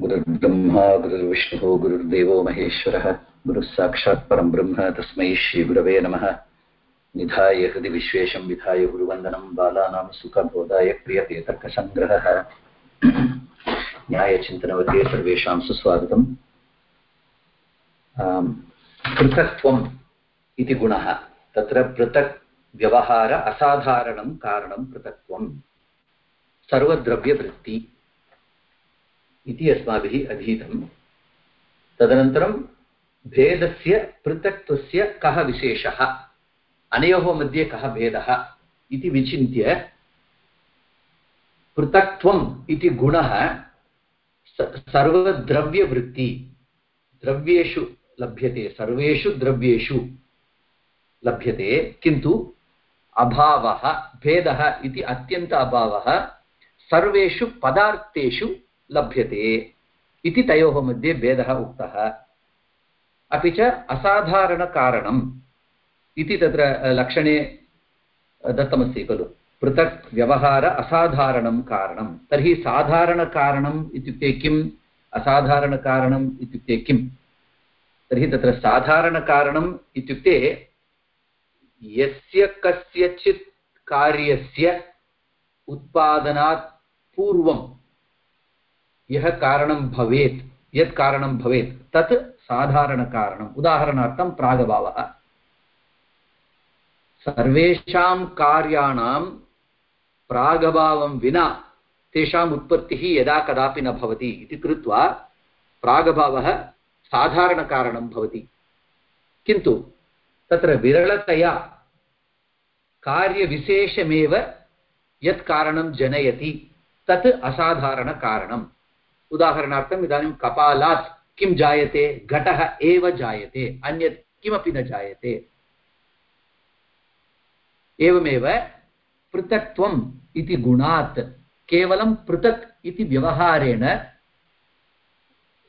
गुरुर्ब्रह्मा, गुरुर्विष्णुः, गुरुर्देवो महेश्वरः गुरुः साक्षात् परं ब्रह्म, तस्मै श्रीगुरवे नमः। निधाय हृदि विश्वेशं विधाय गुरुवन्दनं बालानां सुखबोधाय क्रियते तर्कसङ्ग्रहः न्यायचिन्तनवते सर्वेषां सुस्वागतम्। पृथक्त्वम् इति गुणः। तत्र पृथक् व्यवहार असाधारणं कारणं पृथक्त्वं सर्वद्रव्यवृत्ति इति अस्माभिः अधीतं तदनन्तरं भेदस्य पृथक्त्वस्य कः विशेषः? अनयोः मध्ये कः भेदः? इति विचिन्त्य पृथक्त्वम् इति गुणः सर्वद्रव्यवृत्ति। द्रव्येषु लभ्यते, सर्वेषु द्रव्येषु लभ्यते, किन्तु अभावः, भेदः इति अत्यन्त अभावः सर्वेषु पदार्थेषु लभ्यते इति तयोः मध्ये भेदः उक्तः। अपि च असाधारणकारणम् इति तत्र लक्षणे दत्तमस्ति खलु। पृथक् व्यवहार असाधारणं कारणं तर्हि साधारणकारणम् इत्युक्ते किम्? असाधारणकारणम् इत्युक्ते किम्? तर्हि तत्र साधारणकारणम् इत्युक्ते यस्य कस्यचित् कार्यस्य उत्पादनात् पूर्वं यः कारणं भवेत्, यत् कारणं भवेत्, तत् साधारणकारणम् उदाहरणार्थं प्रागभावः। सर्वेषां कार्याणां प्रागभावं विना तेषाम् उत्पत्तिः यदा कदापि न भवति इति कृत्वा प्रागभावः साधारणकारणं भवति। किन्तु तत्र विरलतया कार्यविशेषमेव यत् कारणं जनयति, तत् असाधारणकारणम् उदाहरणार्थम् इदानीं कपालात् किं जायते? घटः एव जायते, अन्यत् किमपि न जायते। एवमेव पृथक्त्वम् इति गुणात्, केवलं पृथक् इति व्यवहारेण,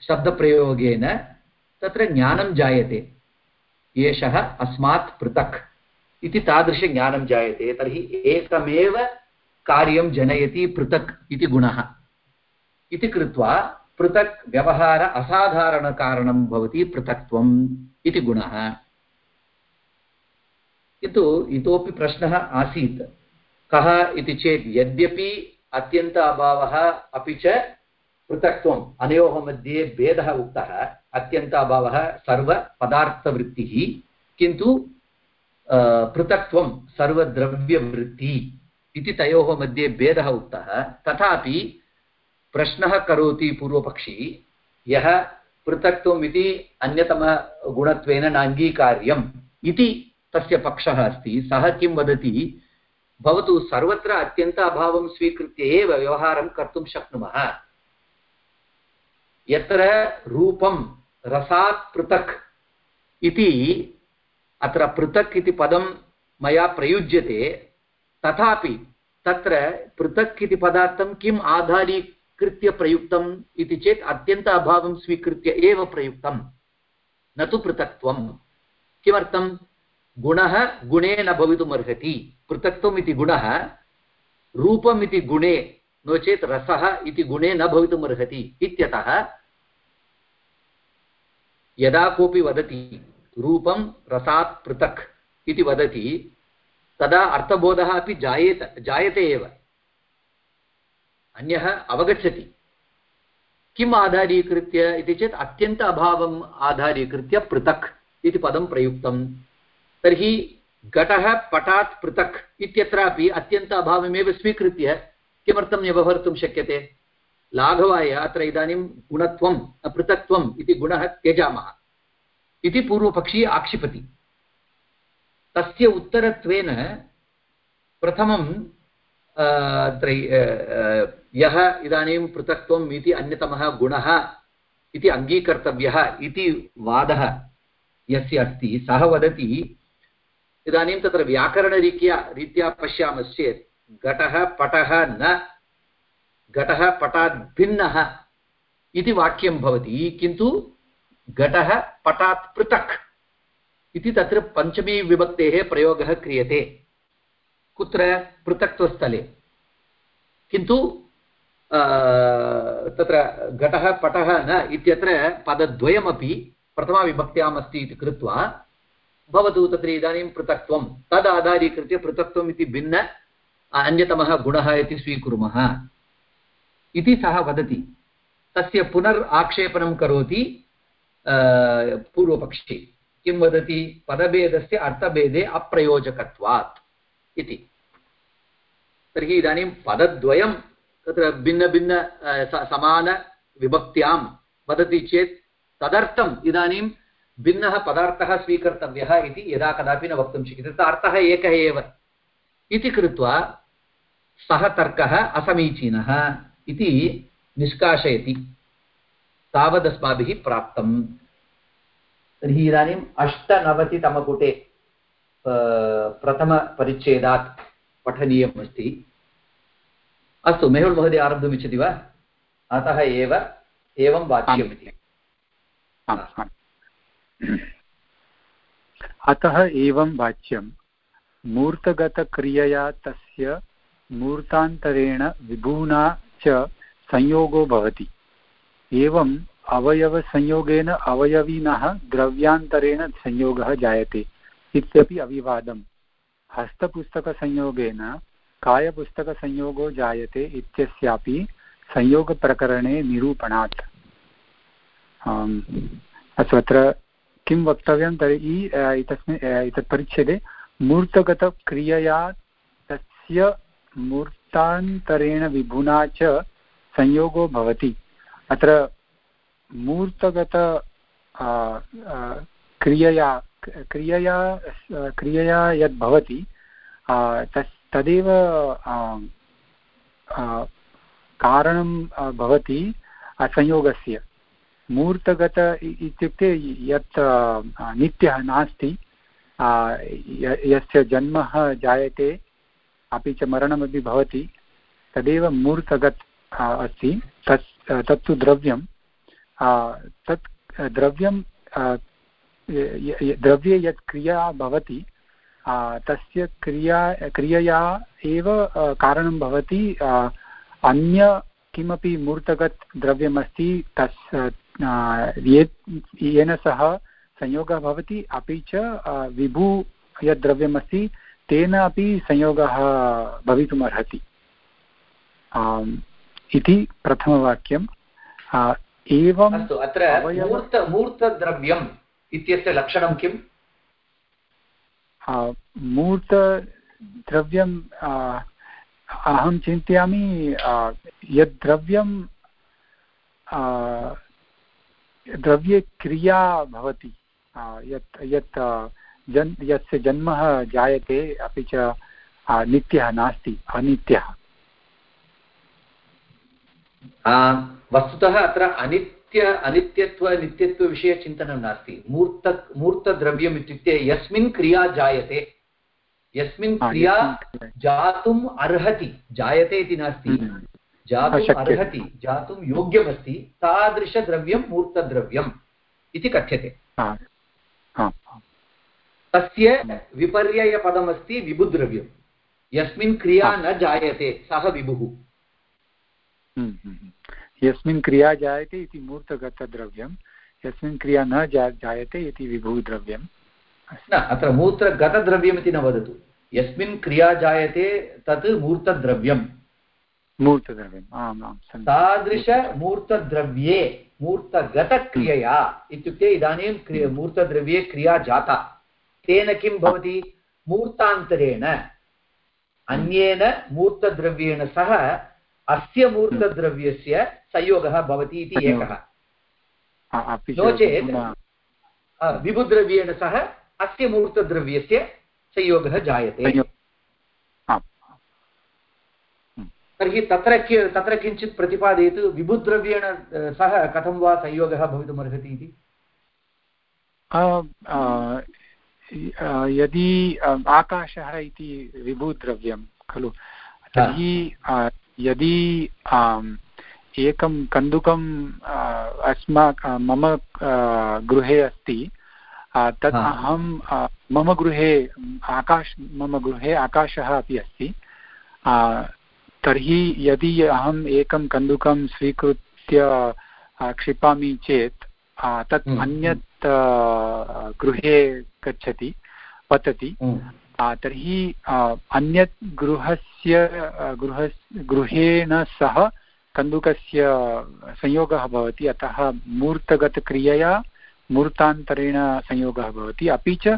शब्दप्रयोगेन तत्र ज्ञानं जायते। एषः अस्मात् पृथक् इति तादृशज्ञानं जायते, तर्हि एकमेव कार्यं जनयति पृथक् इति गुणः। इति कृत्वा पृथक् व्यवहार असाधारणकारणं भवति पृथक्त्वम् इति गुणः। किन्तु इतोपि प्रश्नः आसीत्, कः इति चेत् यद्यपि अत्यन्त अभावः अपि च पृथक्त्वम्, अनयोः मध्ये भेदः उक्तः, अत्यन्त अभावः सर्वपदार्थवृत्तिः, किन्तु पृथक्त्वं सर्वद्रव्यवृत्ति इति तयोः मध्ये भेदः उक्तः। तथापि प्रश्नः करोति पूर्वपक्षी, यः पृथक्त्वम् इति अन्यतमगुणत्वेन नाङ्गीकार्यम् इति तस्य पक्षः अस्ति। सः किं वदति? भवतु सर्वत्र अत्यन्त अभावं स्वीकृत्य एव व्यवहारं कर्तुं शक्नुमः। यत्र रूपं रसात् पृथक् इति, अत्र पृथक् इति पदं मया प्रयुज्यते, तथापि तत्र पृथक् इति पदार्थं किम् आधारीकृत्य प्रयुक्तम् इति चेत् अत्यन्त अभावं स्वीकृत्य एव प्रयुक्तं न तु पृथक्त्वं किमर्थं गुणः गुणे न भवितुमर्हति। पृथक्त्वम् इति गुणः रूपम् इति गुणे, नो चेत् रसः इति गुणे न भवितुमर्हति इत्यतः यदा कोऽपि वदति रूपं रसात् पृथक् इति वदति, तदा अर्थबोधः अपि जायेत जायते एव। अन्यः अवगच्छति। किम् आधारीकृत्य इति चेत् अत्यन्त अभावम् आधारीकृत्य पृथक् इति पदं प्रयुक्तं। तर्हि घटः पटात् पृथक् इत्यत्रापि अत्यन्त अभावमेव स्वीकृत्य किमर्थं व्यवहर्तुं शक्यते? लाघवाय अत्र इदानीं गुणत्वं, पृथक्त्वम् इति गुणः त्यजामः। इति पूर्वपक्षी आक्षिपति। तस्य उत्तरत्वेन प्रथमं अत्र यः इदानीं पृथक्त्वम् इति अन्यतमः गुणः इति अङ्गीकर्तव्यः इति वादः यस्य अस्ति। सः वदति, इदानीं तत्र व्याकरणरीत्या, रीत्या पश्यामश्चेत्, घटः, पटः न, घटः पटात् भिन्नः इति वाक्यं भवति। किन्तु घटः, पटात् पृथक् इति तत्र पञ्चमी विभक्तेः प्रयोगः क्रियते। कुत्र पृथक्त्वस्थले। किन्तु तत्र घटः पटः न इत्यत्र पदद्वयमपि प्रथमाविभक्त्याम् अस्ति इति कृत्वा, भवतु तत्र इदानीं पृथक्त्वं। तद् आधारीकृत्य पृथक्त्वम् इति भिन्न अन्यतमः गुणः इति स्वीकुर्मः। इति सः वदति। तस्य पुनर् आक्षेपणं करोति पूर्वपक्षे। किं वदति? पदभेदस्य अर्थभेदे अप्रयोजकत्वात्। इति। तर्हि इदानीं पदद्वयं तत्र भिन्नभिन्न समानविभक्त्यां वदति चेत् तदर्थम् इदानीं भिन्नः पदार्थः स्वीकर्तव्यः इति यदा कदापि न वक्तुं शक्यते। तत्र अर्थः एकः एव। इति कृत्वा सः तर्कः असमीचीनः इति निष्कासयति। तावदस्माभिः प्राप्तम्। तर्हि इदानीम् अष्टनवतितमपुटे प्रथमपरिच्छेदात् पठनीयम् अस्ति अस्तु मेहुल् महोदय आरब्धुमिच्छति वा अतः एव एवं वाच्यमिति अतः एवं वाच्यं मूर्तगतक्रियया तस्य मूर्तान्तरेण विभूना च संयोगो भवति एवम् अवयवसंयोगेन अवयविनः द्रव्यान्तरेण संयोगः जायते इत्यपि अविवादम्। हस्तपुस्तकसंयोगेन कायपुस्तकसंयोगो जायते इत्यस्यापि संयोगप्रकरणे निरूपणात्। अस्तु, अत्र किं वक्तव्यं तर्हि एतस्मिन् एतत् परिच्छेदे, मूर्तगतक्रियया तस्य मूर्तान्तरेण विभुना च संयोगो भवति। अत्र मूर्तगत क्रियया क्रियया क्रियया यद् भवति तस्, तदेव कारणं भवति संयोगस्य मूर्तगत इत्युक्ते यत् नित्यः नास्ति यस्य जन्मः जायते, अपि च मरणमपि भवति, तदेव मूर्तगत् अस्ति तत् तत्तु द्रव्यं तत् द्रव्यं द्रव्ये यत् क्रिया भवति तस्य क्रिया क्रियया एव कारणं भवति अन्य किमपि मूर्तगत् द्रव्यमस्ति तस् येन सह संयोगः भवति अपि च विभु यद् द्रव्यमस्ति तेन अपि संयोगः भवितुमर्हति। इति प्रथमवाक्यं एवम् अस्तु अत्र मूर्त मूर्तद्रव्यम् इत्यस्य लक्षणं किम्? मूर्तद्रव्यम् अहं चिन्तयामि यद् द्रव्यं द्रव्ये क्रिया भवति यत् यत् जन् यस्य जन्मः जायते अपि च नित्यः नास्ति अनित्यः। वस्तुतः अत्र अनित्य अनित्यत्वनित्यत्वविषयचिन्तनं नास्ति। मूर्त मूर्तद्रव्यम् इत्युक्ते यस्मिन् क्रिया जायते। यस्मिन् क्रिया जातुम् अर्हति। जायते इति नास्ति। हम्म। जातुम् अर्हति जातुं योग्यमस्ति तादृशद्रव्यं मूर्तद्रव्यम् इति कथ्यते। तस्य विपर्ययपदमस्ति विभुद्रव्यं यस्मिन् क्रिया न जायते सः विभुः। हम्म, हम्म। यस्मिन् क्रिया जायते इति मूर्तगतद्रव्यं यस्मिन् क्रिया न जा जायते इति विभुद्रव्यं न अत्र मूर्तगतद्रव्यम् इति न वदतु। यस्मिन् क्रिया जायते तत् मूर्तद्रव्यं मूर्तद्रव्यम् आम् आम् तादृशमूर्तद्रव्ये मूर्तगतक्रियया इत्युक्ते इदानीं मूर्तद्रव्ये क्रिया जाता। तेन किं भवति? मूर्तान्तरेण अन्येन मूर्तद्रव्येण सह अस्य मूर्तद्रव्यस्य संयोगः भवति इति एकः। नो चेत् विभुद्रव्येण सह अस्य मूर्तद्रव्यस्य संयोगः जायते। तर्हि तत्र तत्र किञ्चित् प्रतिपादयतु विभुद्रव्येण सह कथं वा संयोगः भवितुमर्हति इति। यदि आकाशः इति विभुद्रव्यं खलु तर्हि यदि एकं कन्दुकम् अस्माक मम गृहे अस्ति तत् अहं मम गृहे आकाश मम गृहे आकाशः अपि अस्ति तर्हि यदि अहम् एकं कन्दुकं स्वीकृत्य क्षिपामि चेत् तत् हम्म, अन्यत् गृहे गच्छति पतति हम्म। तर्हि अन्यत् गृहस्य गृह गृहेण सह कन्दुकस्य संयोगः भवति अतः मूर्तगतक्रियया मूर्तान्तरेण संयोगः भवति। अपि च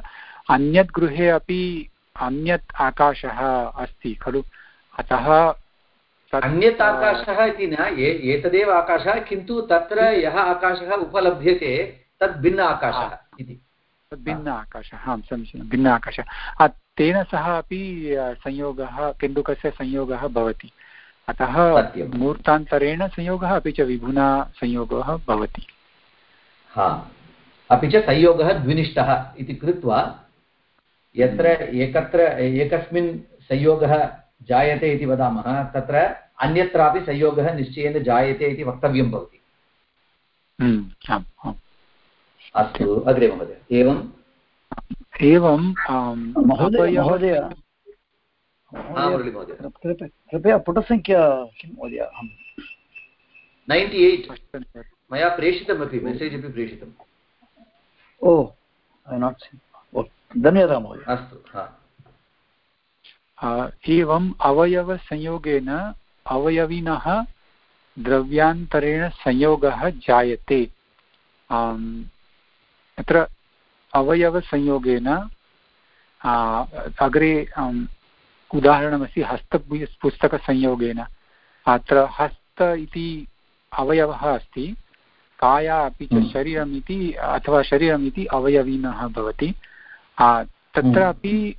अन्यत् गृहे अपि अन्यत् आकाशः अस्ति खलु? अतः अन्यत् आकाशः इति न एतदेव आकाशः किन्तु तत्र यः आकाशः उपलभ्यते तद् भिन्न आकाशः इति। भिन्न आकाशः आं समीचीनं भिन्न आकाशः। तेन सह अपि संयोगः केन्दुकस्य संयोगः भवति। अतः मूर्तान्तरेण संयोगः अपि च विभुना संयोगः भवति। हा। अपि च संयोगः द्विनिष्ठः इति कृत्वा यत्र एकत्र एकस्मिन् संयोगः जायते इति वदामः तत्र अन्यत्रापि संयोगः निश्चयेन जायते इति वक्तव्यं भवति। हम्म, अस्तु अग्रे महोदय। एवं एवं महोदय कृपया पुटसङ्ख्या किं महोदय अहं? नैन्टि एय्ट् मया प्रेषितमपि मेसेज् अपि प्रेषितम्। ओ नाट् धन्यवादः महोदय। अस्तु एवम् अवयवसंयोगेन अवयविनः द्रव्यान्तरेण संयोगः जायते। अत्र अवयवसंयोगेन अग्रे उदाहरणमस्ति हस्तपुस्तकसंयोगेन अत्र हस्त इति अवयवः अस्ति काया अपि च हम्म। शरीरम् इति अथवा शरीरम् इति अवयविनः भवति। तत्रापि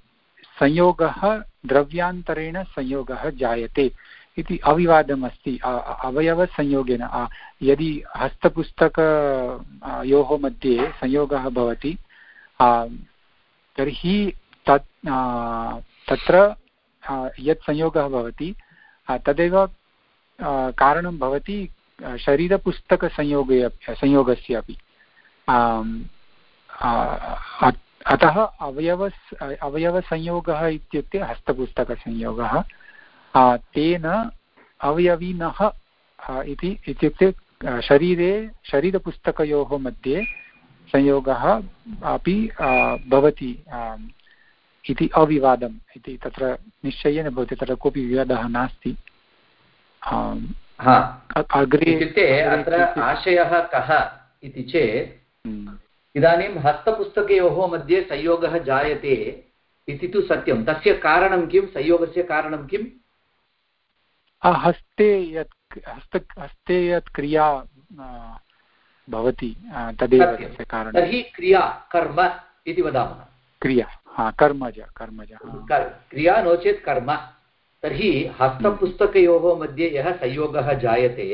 संयोगः द्रव्यान्तरेण संयोगः जायते इति अविवादमस्ति। अवयवसंयोगेन यदि हस्तपुस्तक योः मध्ये संयोगः भवति तर्हि तत् तत्र यत् संयोगः भवति तदेव कारणं भवति शरीरपुस्तकसंयोगे संयोगस्य अपि। अतः अवयव अवयवसंयोगः इत्युक्ते हस्तपुस्तकसंयोगः। तेन अवयविनः इति, इत्युक्ते शरीरे, शरीरपुस्तकयोः मध्ये संयोगः अपि भवति इति अविवादम् इति तत्र निश्चयेन भवति तत्र कोऽपि विवादः नास्ति। अग्रे इत्युक्ते अत्र आशयः कः इति चेत् हम्म। इदानीं हस्तपुस्तकयोः मध्ये संयोगः जायते इति तु सत्यं। तस्य कारणं किं? संयोगस्य कारणं किम्? हस्ते यत् हस्त हस्ते यत् क्रिया भवति तदेव तस्य कारणं। तर्हि क्रिया कर्म इति वदामः। क्रिया हा कर्मज कर्मज क्रिया नो चेत् कर्म। तर्हि हस्तपुस्तकयोः मध्ये यः संयोगः जायते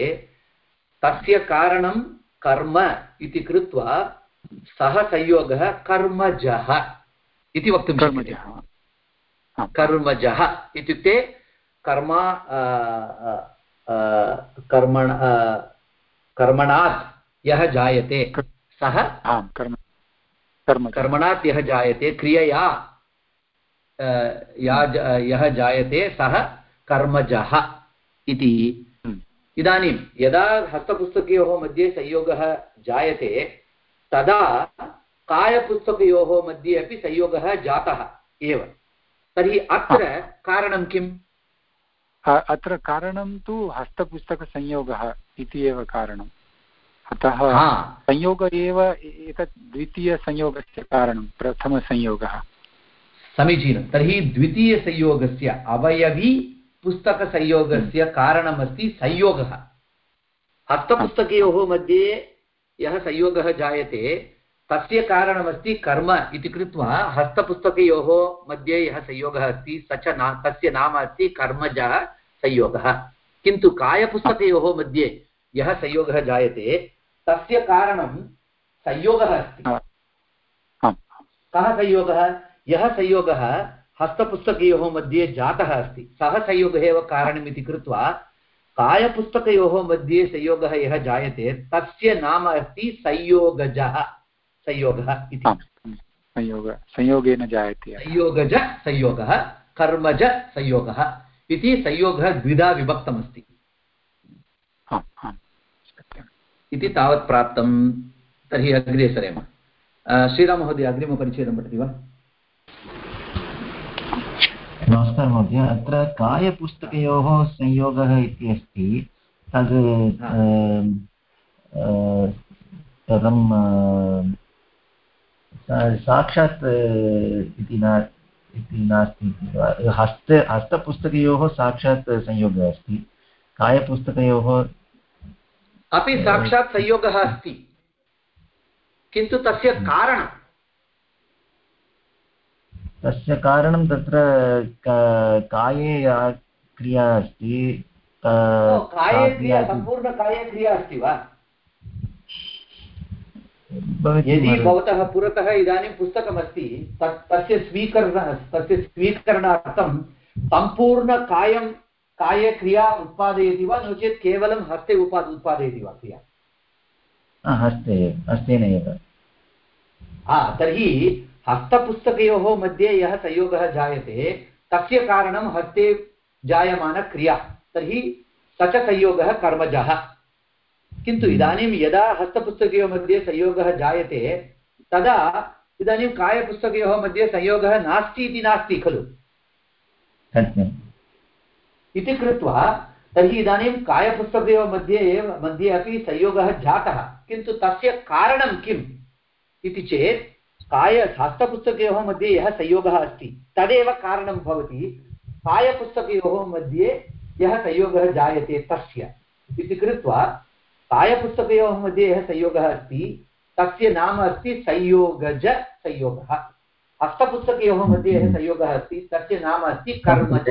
तस्य कारणं कर्म इति कृत्वा सः संयोगः कर्मजः इति वक्तुं शक्यते। कर्मजः इत्युक्ते कर्मा कर्मण कर्मणात् यः जायते। सः कर्मणात् यः जायते क्रियया या यः जायते सः कर्मजः इति। हम्म। इदानीं यदा हस्तपुस्तकयोः मध्ये संयोगः जायते तदा कायपुस्तकयोः मध्ये अपि संयोगः जातः एव। तर्हि अत्र कारणं किम्? अत्र कारणं तु हस्तपुस्तकसंयोगः इति एव कारणम्। अतः संयोग एव एतत् द्वितीयसंयोगस्य कारणं प्रथमसंयोगः। समीचीनं। तर्हि द्वितीयसंयोगस्य अवयवी पुस्तकसंयोगस्य कारणमस्ति संयोगः। हस्तपुस्तकयोः मध्ये यः संयोगः जायते तस्य कारणमस्ति कर्म इति कृत्वा हस्तपुस्तकयोः मध्ये यः संयोगः अस्ति स च ना तस्य नाम अस्ति कर्मजः संयोगः। किन्तु कायपुस्तकयोः मध्ये यः संयोगः जायते तस्य कारणं संयोगः अस्ति। कः संयोगः? यः संयोगः हस्तपुस्तकयोः मध्ये जातः अस्ति। सः संयोगः एव कारणम् इति कृत्वा कायपुस्तकयोः मध्ये संयोगः यः जायते तस्य नाम अस्ति संयोगजः। संयोगः इति। संयोग संयोगेन जायते। संयोगज संयोगः कर्मज संयोगः इति संयोगः द्विधा विभक्तमस्ति इति तावत् प्राप्तं तर्हि अग्रे सरेम। श्रीराममहोदय अग्रिमपरिच्छेदं पठति वा? नमस्कारः महोदय। अत्र कायपुस्तकयोः संयोगः इति अस्ति। तद् कथं साक्षात् इति न इति नास्ति हस्त हस्तपुस्तकयोः साक्षात् संयोगः अस्ति। कायपुस्तकयोः अपि साक्षात् संयोगः अस्ति। किन्तु तस्य कारणं तस्य कारणं तत्र काये या क्रिया अस्ति? काये क्रिया सम्पूर्णकाये क्रिया अस्ति वा? यदि भवतः पुरतः इदानीं पुस्तकमस्ति तत् तस्य स्वीकरण तस्य स्वीकरणार्थं सम्पूर्णकायं काये क्रिया उत्पादयति वा नो चेत् केवलं हस्ते उपा उत्पादयति वा क्रिया? हस्ते हस्तेन एव। हा तर्हि हस्तपुस्तकयोः मध्ये यः संयोगः जायते तस्य कारणं हस्ते जायमानक्रिया। तर्हि स च संयोगः कर्मजः। किन्तु इदानीं यदा हस्तपुस्तकयोः मध्ये संयोगः जायते तदा इदानीं कायपुस्तकयोः मध्ये संयोगः नास्ति इति नास्ति खलु? इति कृत्वा तर्हि इदानीं कायपुस्तकयोः मध्ये एव, मध्ये अपि संयोगः जातः। किन्तु तस्य कारणं किम् इति चेत् काय हस्तपुस्तकयोः मध्ये यः संयोगः अस्ति, तदेव कारणं भवति कायपुस्तकयोः मध्ये यः संयोगः जायते तस्य। इति कृत्वा कायपुस्तकयोः मध्ये यः संयोगः अस्ति, तस्य नाम अस्ति संयोगज संयोगः। हस्तपुस्तकयोः मध्ये यः संयोगः अस्ति, तस्य नाम अस्ति कर्मज।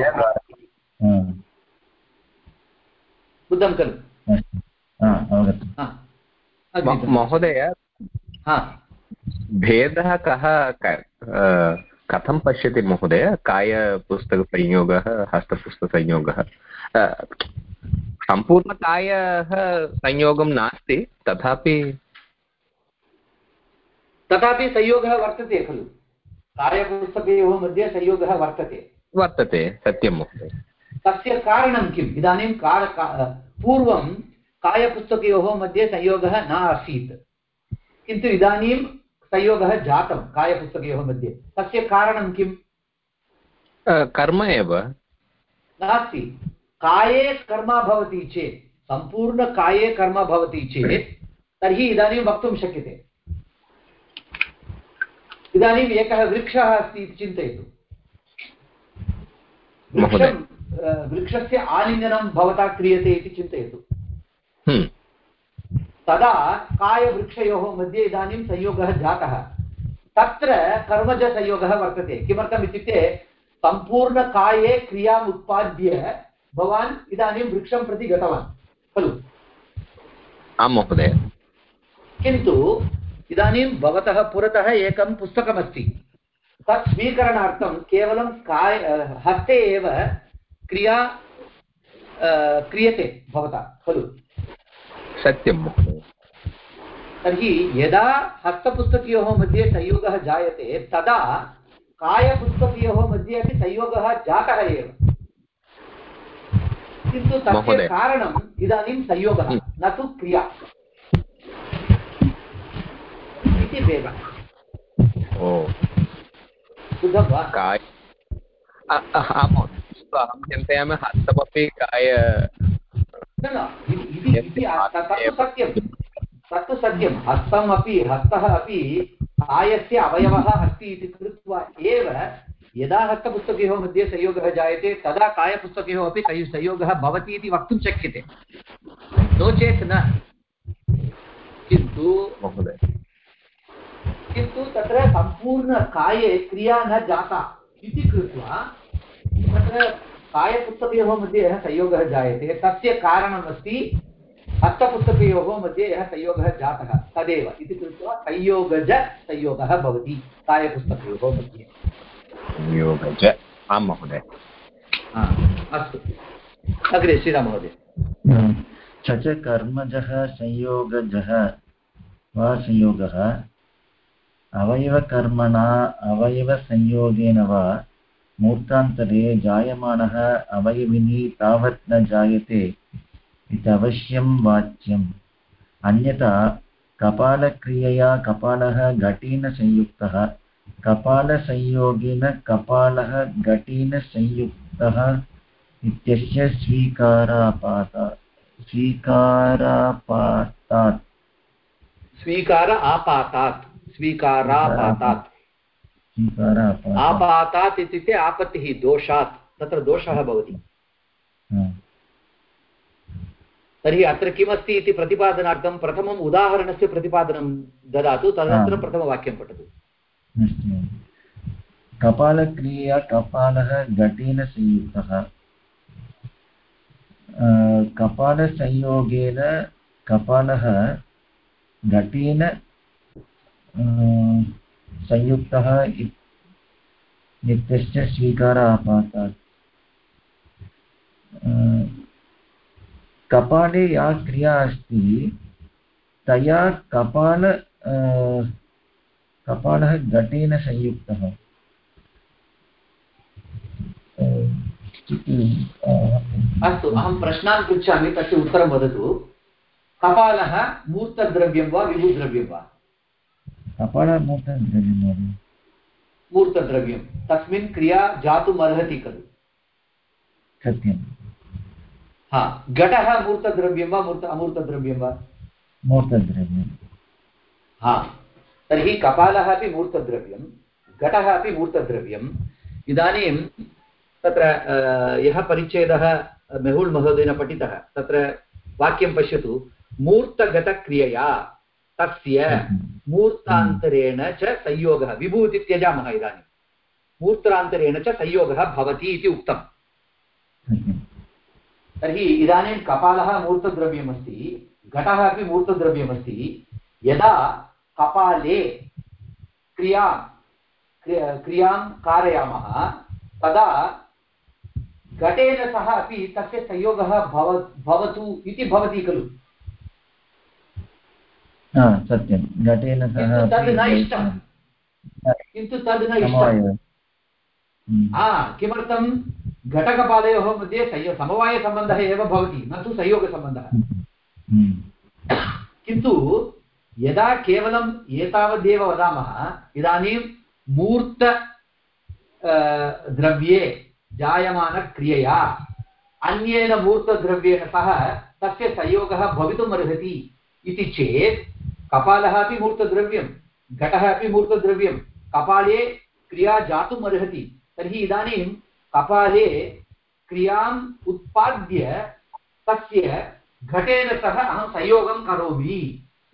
बुद्धं खलु महोदय भेदः कः कथं पश्यति महोदय कायपुस्तकसंयोगः हस्तपुस्तकसंयोगः सम्पूर्णकायः संयोगं नास्ति तथापि तथापि संयोगः वर्तते खलु कार्यपुस्तकयोः मध्ये संयोगः वर्तते वर्तते सत्यं महोदय तस्य कारणं किम्? इदानीं कार पूर्वं कायपुस्तकयोः मध्ये संयोगः न आसीत्। किन्तु इदानीं संयोगः जातं कायपुस्तकयोः मध्ये। तस्य कारणं किम्? कर्म एव। नास्ति। काये कर्म भवति चेत् सम्पूर्णकाये कर्म भवति चेत् तर्हि इदानीं वक्तुं शक्यते। इदानीम् एकः वृक्षः अस्ति इति चिन्तयतु। वृक्षं वृक्षस्य आलिङ्गनं भवता क्रियते इति चिन्तयतु। हम्म। तदा कायवृक्षयोः मध्ये इदानीं संयोगः जातः। तत्र कर्मजसंयोगः वर्तते। किमर्थम् इत्युक्ते सम्पूर्णकाये क्रियाम् उत्पाद्य भवान् इदानीं वृक्षं प्रति गतवान् खलु? आं महोदय। किन्तु इदानीं भवतः पुरतः एकं पुस्तकमस्ति। तत् स्वीकरणार्थं केवलं काय हस्ते एव क्रिया क्रियते भवता खलु। सत्यं तर्हि यदा हस्तपुस्तकयोः मध्ये संयोगः जायते तदा कायपुस्तकयोः मध्ये अपि संयोगः जातः एव। किन्तु तस्य कारणम् इदानीं संयोगः हम्म। न तु क्रिया। इति भेदः। बुद्धं वा? अहं चिन्तयामि हस्तमपि काय तत्तु सत्यं तत्तु सत्यं। हस्तमपि हस्तः अपि कायस्य अवयवः अस्ति इति कृत्वा एव यदा हस्तपुस्तकयोः मध्ये संयोगः जायते तदा कायपुस्तकयोः अपि संयोगः भवति इति वक्तुं शक्यते। नो चेत् न। किन्तु किन्तु तत्र सम्पूर्णकाये क्रिया न जाता इति कृत्वा तत्र कायपुस्तकयोः मध्ये यः संयोगः जायते तस्य कारणमस्ति हस्तपुस्तकयोः मध्ये यः संयोगः जातः तदेव। इति कृत्वा संयोगज संयोगः भवति कायपुस्तकयोः मध्ये। संयोगज। आं महोदय। अस्तु। अग्रे श्रीराममहोदय। च च कर्मजः संयोगजः वा संयोगः? अवयवकर्मणा अवयवसंयोगेन वा मूर्तान्तरे जायमानः अवयविनी तावत् न जायते। इति अवश्यं वाच्यम्। अन्यथा, कपालक्रियया कपालः घटेन कपालसंयोगेन कपालः घटेन इत्यस्य स्वीकारापात, स्वीकारापातात्। स्वीकार आपातात्। स्वीकारापातात्। आपातात् इत्युक्ते आपत्तिः दोषात् तत्र दोषः भवति। हा। तर्हि अत्र किमस्ति इति प्रतिपादनार्थं प्रथमम् उदाहरणस्य प्रतिपादनं ददातु तदनन्तरं। प्रथमवाक्यं पठतु। कपालक्रिया कपालः घटेन संयुक्तः कपालसंयोगेन कपालः घटेन संयुक्तः इत्यस्य स्वीकार आपातात् कपाले या क्रिया अस्ति, तया कपाल कपालः घटेन संयुक्तः। अस्तु, अहं प्रश्नान् पृच्छामि, तस्य उत्तरं वदतु। कपालः मूर्तद्रव्यं वा विभुद्रव्यं वा? कपालः मूर्तद्रव्यं महोदय मूर्तद्रव्यं तस्मिन् क्रिया जातुमर्हति खलु। सत्यं हा घटः मूर्तद्रव्यं वा मूर्त अमूर्तद्रव्यं वा? मूर्तद्रव्यं हा तर्हि कपालः अपि मूर्तद्रव्यं घटः अपि मूर्तद्रव्यम्। इदानीं तत्र यः परिच्छेदः मेहुल् महोदयेन पठितः तत्र वाक्यं पश्यतु। मूर्तगतक्रियया तस्य मूर्तान्तरेण च संयोगः। विभूति त्यजामः इदानीं। मूर्तान्तरेण च संयोगः भवति इति उक्तम्। तर्हि इदानीं कपालः मूर्तद्रव्यमस्ति, घटः अपि मूर्तद्रव्यमस्ति। यदा कपाले क्रियाँ, क्रिया- क्रियाँ कारयामः, तदा घटेन सह अपि तस्य संयोगः भव, भवतु इति भवति खलु। हा सत्यं. घटेन सह किन्तु तद् न अपि इष्टं किन्तु तद् न इष्टं समवायः। हम्म, हा किमर्थं? घटकपालयोः मध्ये संयो समवायसम्बन्धः एव भवति न तु संयोगसम्बन्धः। हम्म, किन्तु यदा केवलम् एतावदेव वदामः इदानीं मूर्त द्रव्ये जायमानक्रियया अन्येन मूर्तद्रव्येण सह तस्य संयोगः भवितुम् अर्हति इति चेत् कपालः अपि मूर्तद्रव्यं घटः अपि मूर्तद्रव्यं कपाले क्रिया जातुम् अर्हति तर्हि इदानीं कपाले क्रियाम् उत्पाद्य तस्य घटेन सह अहं संयोगं करोमि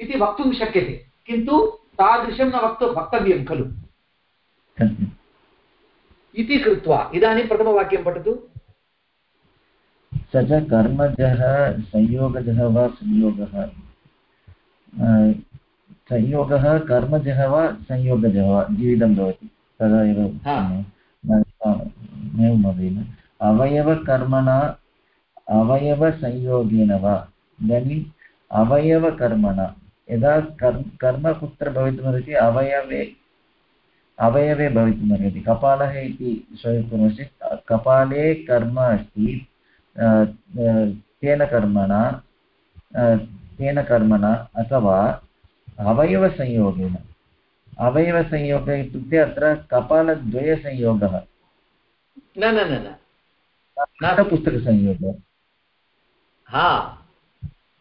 इति वक्तुं शक्यते किन्तु तादृशं न वक्तु वक्तव्यं खलु। इति कृत्वा इदानीं प्रथमवाक्यं पठतु। स च कर्मजः संयोगजः वा संयोगः? संयोगः कर्मजः वा संयोगजः वा द्विविधं भवति। तदा एव। नैव महोदयेन अवयवकर्मणा अवयवसंयोगेन वा। इदानीम् अवयवकर्मणा। यदा कर्म कर्म कुत्र भवितुमर्हति अवयवे अवयवे भवितुमर्हति। कपालः इति स्वीकुर्मश्चेत् कपाले कर्म अस्ति। तेन कर्मणा तेन कर्मणा अथवा अवयवसंयोगेन। अवयवसंयोगः इत्युक्ते अत्र कपालद्वयसंयोगः। न न न न। पुस्तकसंयोगः हा।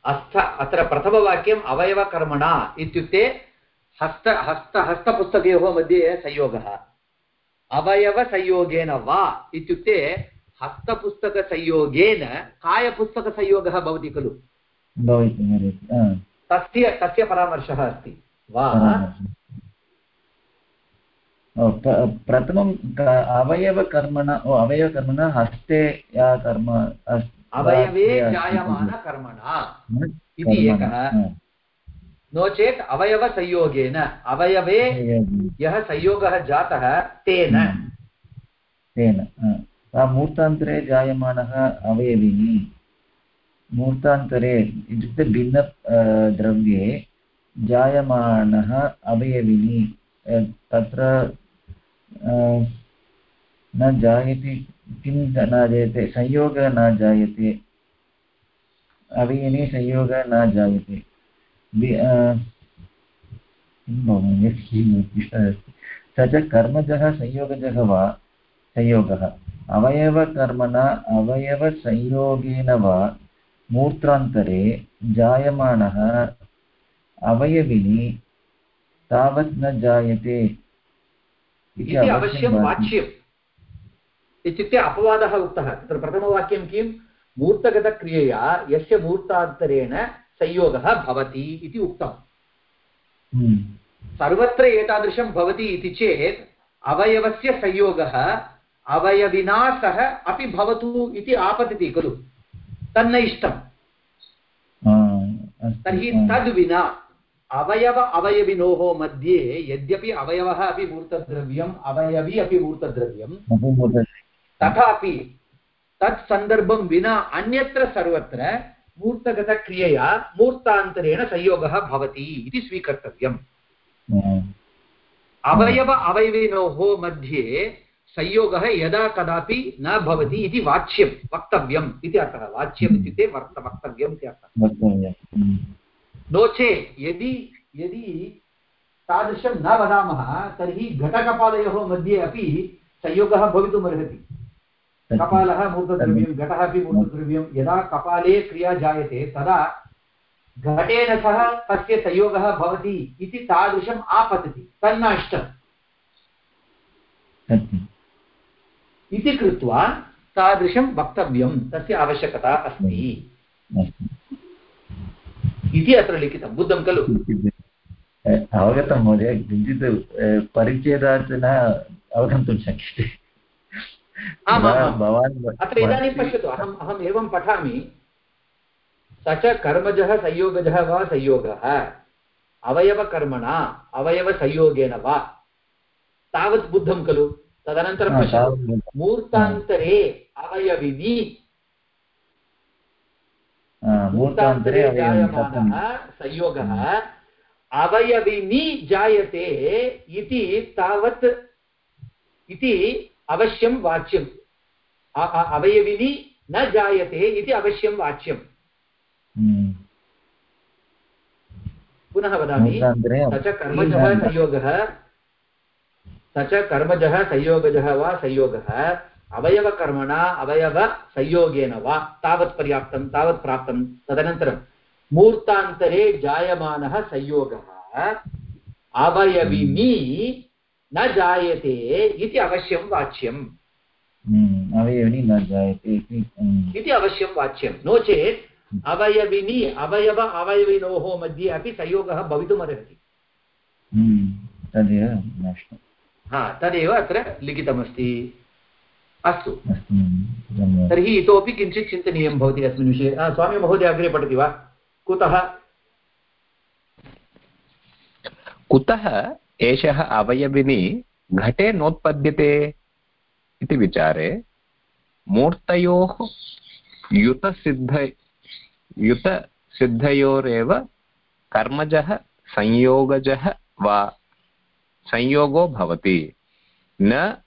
हस्त अत्र प्रथमवाक्यम् अवयवकर्मणा इत्युक्ते हस्त हस्त हस्तपुस्तकयोः मध्ये संयोगः। अवयवसंयोगेन वा इत्युक्ते हस्तपुस्तकसंयोगेन कायपुस्तकसंयोगः भवति खलु। तस्य तस्य परामर्शः अस्ति। वा। प्रथमं अवयवकर्मणा ओ अवयवकर्मणा हस्ते या कर्म अवयवे जायमानकर्मणा। कर्मणा, इति एकः। नो चेत् अवयवसंयोगेन अवयवे यः संयोगः जातः तेन। तेन सा मूर्तान्तरे जायमानः अवयविनी। मूर्तान्तरे इत्युक्ते भिन्न द्रव्ये जायमानः अवयविनी तत्र न जायते, किं न जायते, संयोगः न जायते अवयने संयोगः न जायते। स च कर्मजः संयोगजः वा? संयोगः। अवयवकर्मणा अवयवसंयोगेन वा? मूर्त्रान्तरे जायमानः अवयविनि तावत् न जायते इति अवश्यं वाच्यम्। इत्युक्ते अपवादः उक्तः तत्र प्रथमवाक्यं किं मूर्तगतक्रियया यस्य मूर्तान्तरेण संयोगः भवति इति उक्तम्। हम्म। सर्वत्र एतादृशं भवति इति चेत् अवयवस्य संयोगः अवयविना सह अपि भवतु इति आपतति खलु। तन्न इष्टम् तर्हि तद्विना अवयव अवयविनोः मध्ये यद्यपि अवयवः अपि मूर्तद्रव्यम् अवयवी अपि मूर्तद्रव्यं तथापि तत् सन्दर्भं विना अन्यत्र सर्वत्र मूर्तगतक्रियया मूर्तान्तरेण संयोगः भवति इति स्वीकर्तव्यम् अवयव अवयविनोः मध्ये संयोगः यदा कदापि न भवति इति वाच्यं वक्तव्यम् इति अर्थः। वाच्यम् इत्युक्ते वर्त वक्तव्यम् इति अर्थः। नो चेत् यदि यदि तादृशं न वदामः तर्हि घटकपालयोः मध्ये अपि संयोगः भवितुमर्हति। कपालः मूर्तद्रव्यं घटः अपि मूर्तद्रव्यं यदा कपाले क्रिया जायते तदा घटेन सह तस्य संयोगः भवति इति तादृशम् आपतति। तन्न इष्टम् इति कृत्वा तादृशं वक्तव्यं तस्य आवश्यकता अस्ति इति अत्र लिखितं बुद्धं खलु? अवगतं महोदय किञ्चित् परिचयात् न अवगन्तुं शक्यते। अत्र इदानीं पश्यतु अहम् अहम् एवं पठामि। स च कर्मजः संयोगजः वा संयोगः? अवयवकर्मणा अवयवसंयोगेन वा? तावत् बुद्धं खलु? तदनन्तरं पश्यतु मूर्तान्तरे अवयविनि। मूर्तान्तरे जायमानः संयोगः अवयविनि जायते इति तावत् इति अवश्यं वाच्यम्। अवयविनि न जायते इति अवश्यं वाच्यम्। हम्म। पुनः वदामि स च कर्मजः संयोगः स च कर्मजः संयोगजः वा संयोगः। अवयवकर्मणा अवयवसंयोगेन वा। तावत् पर्याप्तं तावत् प्राप्तं। तदनन्तरं मूर्तान्तरे जायमानः संयोगः। अवयविनी न जायते इति अवश्यं वाच्यम्। हम्म, अवयविनी न जायते इति अवश्यं वाच्यं नो चेत् अवयविनि अवयव अवयविनोः मध्ये अपि संयोगः भवितुमर्हति। हम्म, तदेव हा तदेव अत्र लिखितमस्ति। अस्तु। तर्हि इतोपि किञ्चित् चिन्तनीयं भवति अस्मिन् विषये। स्वामी महोदय अग्रे पठति वा? कुतः? कुतः एषः अवयविनि घटे नोत्पद्यते इति विचारे मूर्तयोः युतसिद्ध युतसिद्धयोरेव कर्मजः संयोगजः वा संयोगो भवति। न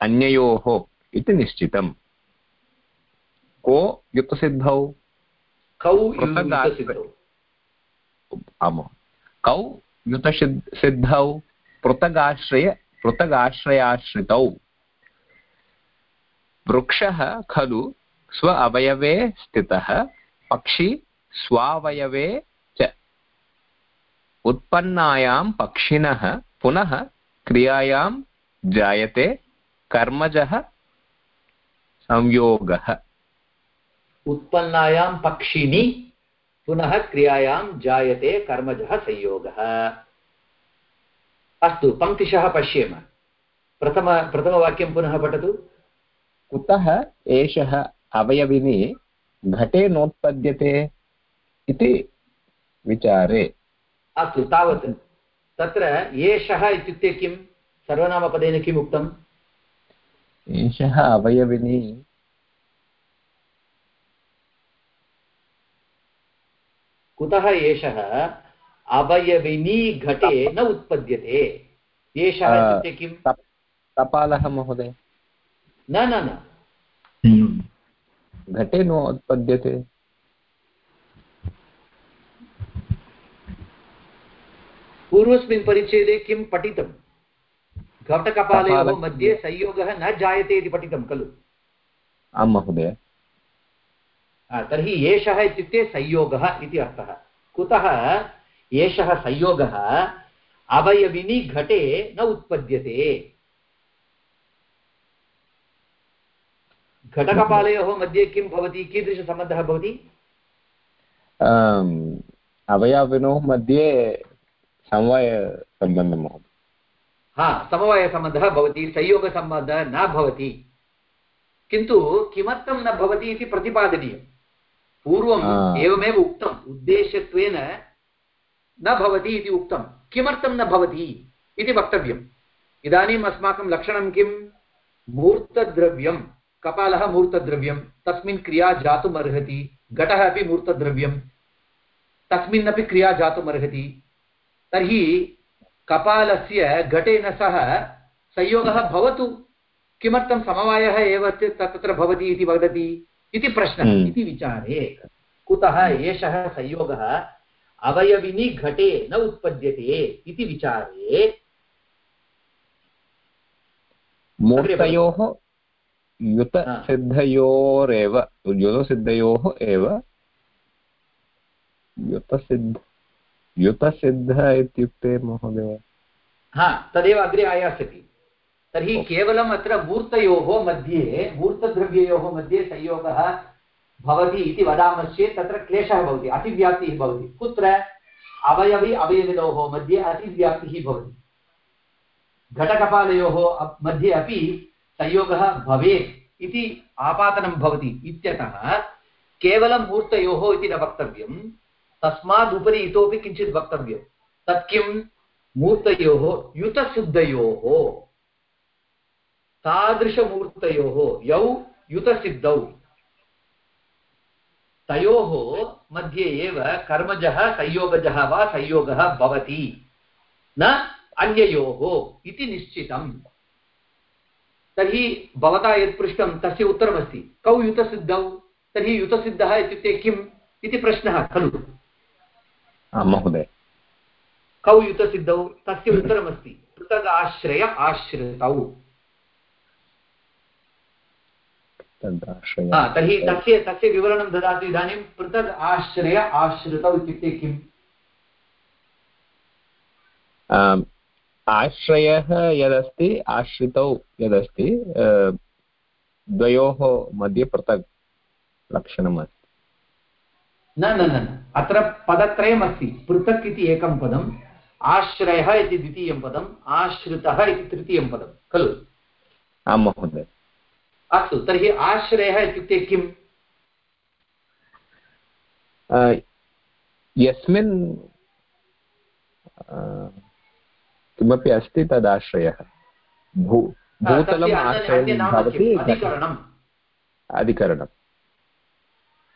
अन्ययोः इति निश्चितम्। को युतसिद्धौ कौ आमां। कौ युतसिद्धौ पृथगाश्रय पृथगाश्रयाश्रितौ। वृक्षः खलु स्व अवयवे स्थितः पक्षी स्वावयवे च। उत्पन्नायां पक्षिणः पुनः क्रियायां जायते कर्मजः संयोगः। उत्पन्नायां पक्षिणि पुनः क्रियायां जायते कर्मजः संयोगः। अस्तु पङ्क्तिशः पश्येम। प्रथम प्रथमवाक्यं पुनः पठतु। कुतः एषः अवयविनि घटे नोत्पद्यते इति विचारे। अस्तु तावत् तत्र एषः इत्युक्ते किं? सर्वनामपदेन किम् उक्तम् एषः अवयविनि कुतः एषः अवयविनी घटे न उत्पद्यते? एषः इत्युक्ते किं? कपालः महोदय। न न न। घटे नोत्पद्यते पूर्वस्मिन् परिच्छेदे किं पठितं? घटकपालयोः मध्ये संयोगः न जायते इति पठितं खलु? आं महोदय। तर्हि एषः इत्युक्ते संयोगः इति अर्थः। कुतः एषः संयोगः अवयविनि घटे न उत्पद्यते? घटकपालयोः मध्ये किं भवति? कीदृशसम्बन्धः भवति? अवयविनोः मध्ये समवायसम्बन्धं महोदय। हा समवायसम्बन्धः भवति संयोगसम्बन्धः न भवति। किन्तु किमर्थं न भवति इति प्रतिपादनीयं। पूर्वम् एवमेव उक्तम् उद्देश्यत्वेन न भवति इति उक्तं। किमर्थं न भवति इति वक्तव्यम्। इदानीम् अस्माकं लक्षणं किं? मूर्तद्रव्यं कपालः मूर्तद्रव्यं तस्मिन् क्रिया जातुम् अर्हति घटः अपि मूर्तद्रव्यं तस्मिन्नपि क्रिया जातुम् अर्हति तर्हि कपालस्य घटेन सह संयोगः भवतु। किमर्थं समवायः एव तत्र भवति इति वदति? इति प्रश्नः हम्म। इति विचारे कुतः एषः संयोगः अवयविनि घटे न उत्पद्यते इति विचारे? मूर्तयोः युतसिद्धयोरेव युतसिद्धयोः एव युतसिद्ध युतसिद्ध इत्युक्ते महोदय। हा तदेव अग्रे आयास्यति तर्हि केवलम् अत्र मूर्तयोः मध्ये मूर्तद्रव्ययोः मध्ये संयोगः भवति इति वदामश्चेत् तत्र क्लेशः भवति अतिव्याप्तिः भवति। कुत्र? अवयवि अवयविनोः मध्ये अतिव्याप्तिः भवति। घटकपालयोः मध्ये अपि संयोगः भवेत् इति आपातनं भवति इत्यतः केवलं मूर्तयोः इति न वक्तव्यं तस्मादुपरि इतोपि किञ्चित् वक्तव्यं। तत् किं? मूर्तयोः, युतसिद्धयोः। तादृशमूर्तयोः, यौ युतसिद्धौ। तयोः मध्ये एव कर्मजः, संयोगजः वा संयोगः भवति। न अन्ययोः इति निश्चितम्। तर्हि भवता यत् पृष्टं, तस्य उत्तरमस्ति। कौ युतसिद्धौ? तर्हि युतसिद्धः इत्युक्ते किम् इति प्रश्नः, खलु। महोदय। कौ युतसिद्धौ तस्य उत्तरमस्ति। पृथग् आश्रय आश्रितौ तर्हि तस्य तस्य विवरणं ददातु इदानीं। पृथग् आश्रय आश्रितौ इत्युक्ते किम्? आश्रयः यदस्ति आश्रितौ यदस्ति द्वयोः मध्ये पृथक् लक्षणम् अस्ति न न न अत्र पदत्रयमस्ति. पृथक् इति एकं पदम् आश्रयः इति द्वितीयं पदम् आश्रितः इति तृतीयं पदं खलु? आं महोदय. अस्तु तर्हि आश्रयः इत्युक्ते किम्? यस्मिन् किमपि अस्ति तदाश्रयः भू भूतलम् आश्रयं भवति अधिकरणम्.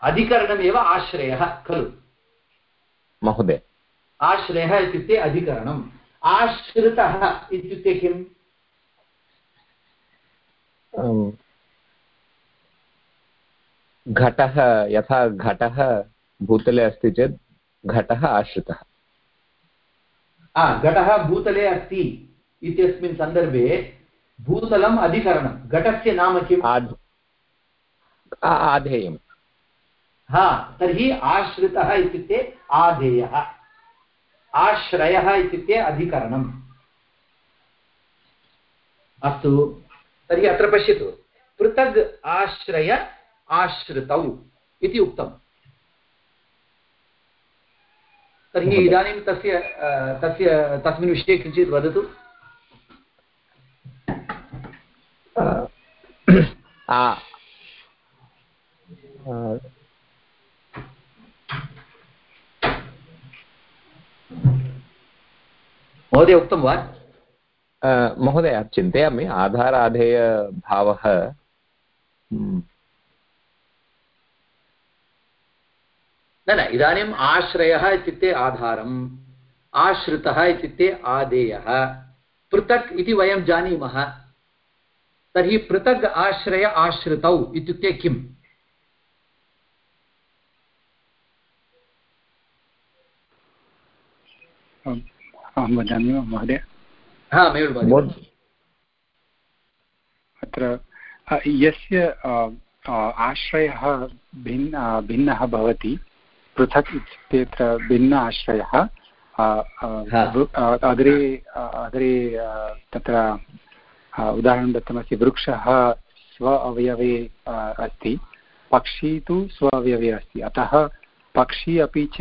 अधिकरणमेव आश्रयः खलु। महोदय। आश्रयः इत्युक्ते अधिकरणम्। आश्रितः इत्युक्ते किम्? घटः यथा घटः भूतले अस्ति चेत् घटः आश्रितः। घटः भूतले अस्ति इत्यस्मिन् सन्दर्भे भूतलम् अधिकरणं। घटस्य नाम किम्? आधेयम्। हा तर्हि आश्रितः इत्युक्ते आधेयः। आश्रयः इत्युक्ते अधिकरणम्। अस्तु। तर्हि अत्र पश्यतु। पृथग् आश्रय आश्रितौ इति उक्तम्। तर्हि इदानीं तस्य तस्य तस्मिन् विषये किञ्चित् वदतु। महोदय उक्तं वा? महोदय चिन्तयामि आधाराधेयभावः न न इदानीम् आश्रयः इत्युक्ते आधारम् आश्रितः इत्युक्ते आदेयः। पृथक् इति वयं जानीमः। तर्हि पृथग् आश्रय आश्रितौ इत्युक्ते किम्? अहं वदामि वा महोदय? अत्र यस्य आश्रयः भिन्न भिन्नः भवति पृथक् इत्युक्ते अत्र भिन्न आश्रयः अग्रे अग्रे तत्र उदाहरणं दत्तमस्ति वृक्षः स्व अवयवे अस्ति पक्षी तु स्व अवयवे अस्ति अतः पक्षी अपि च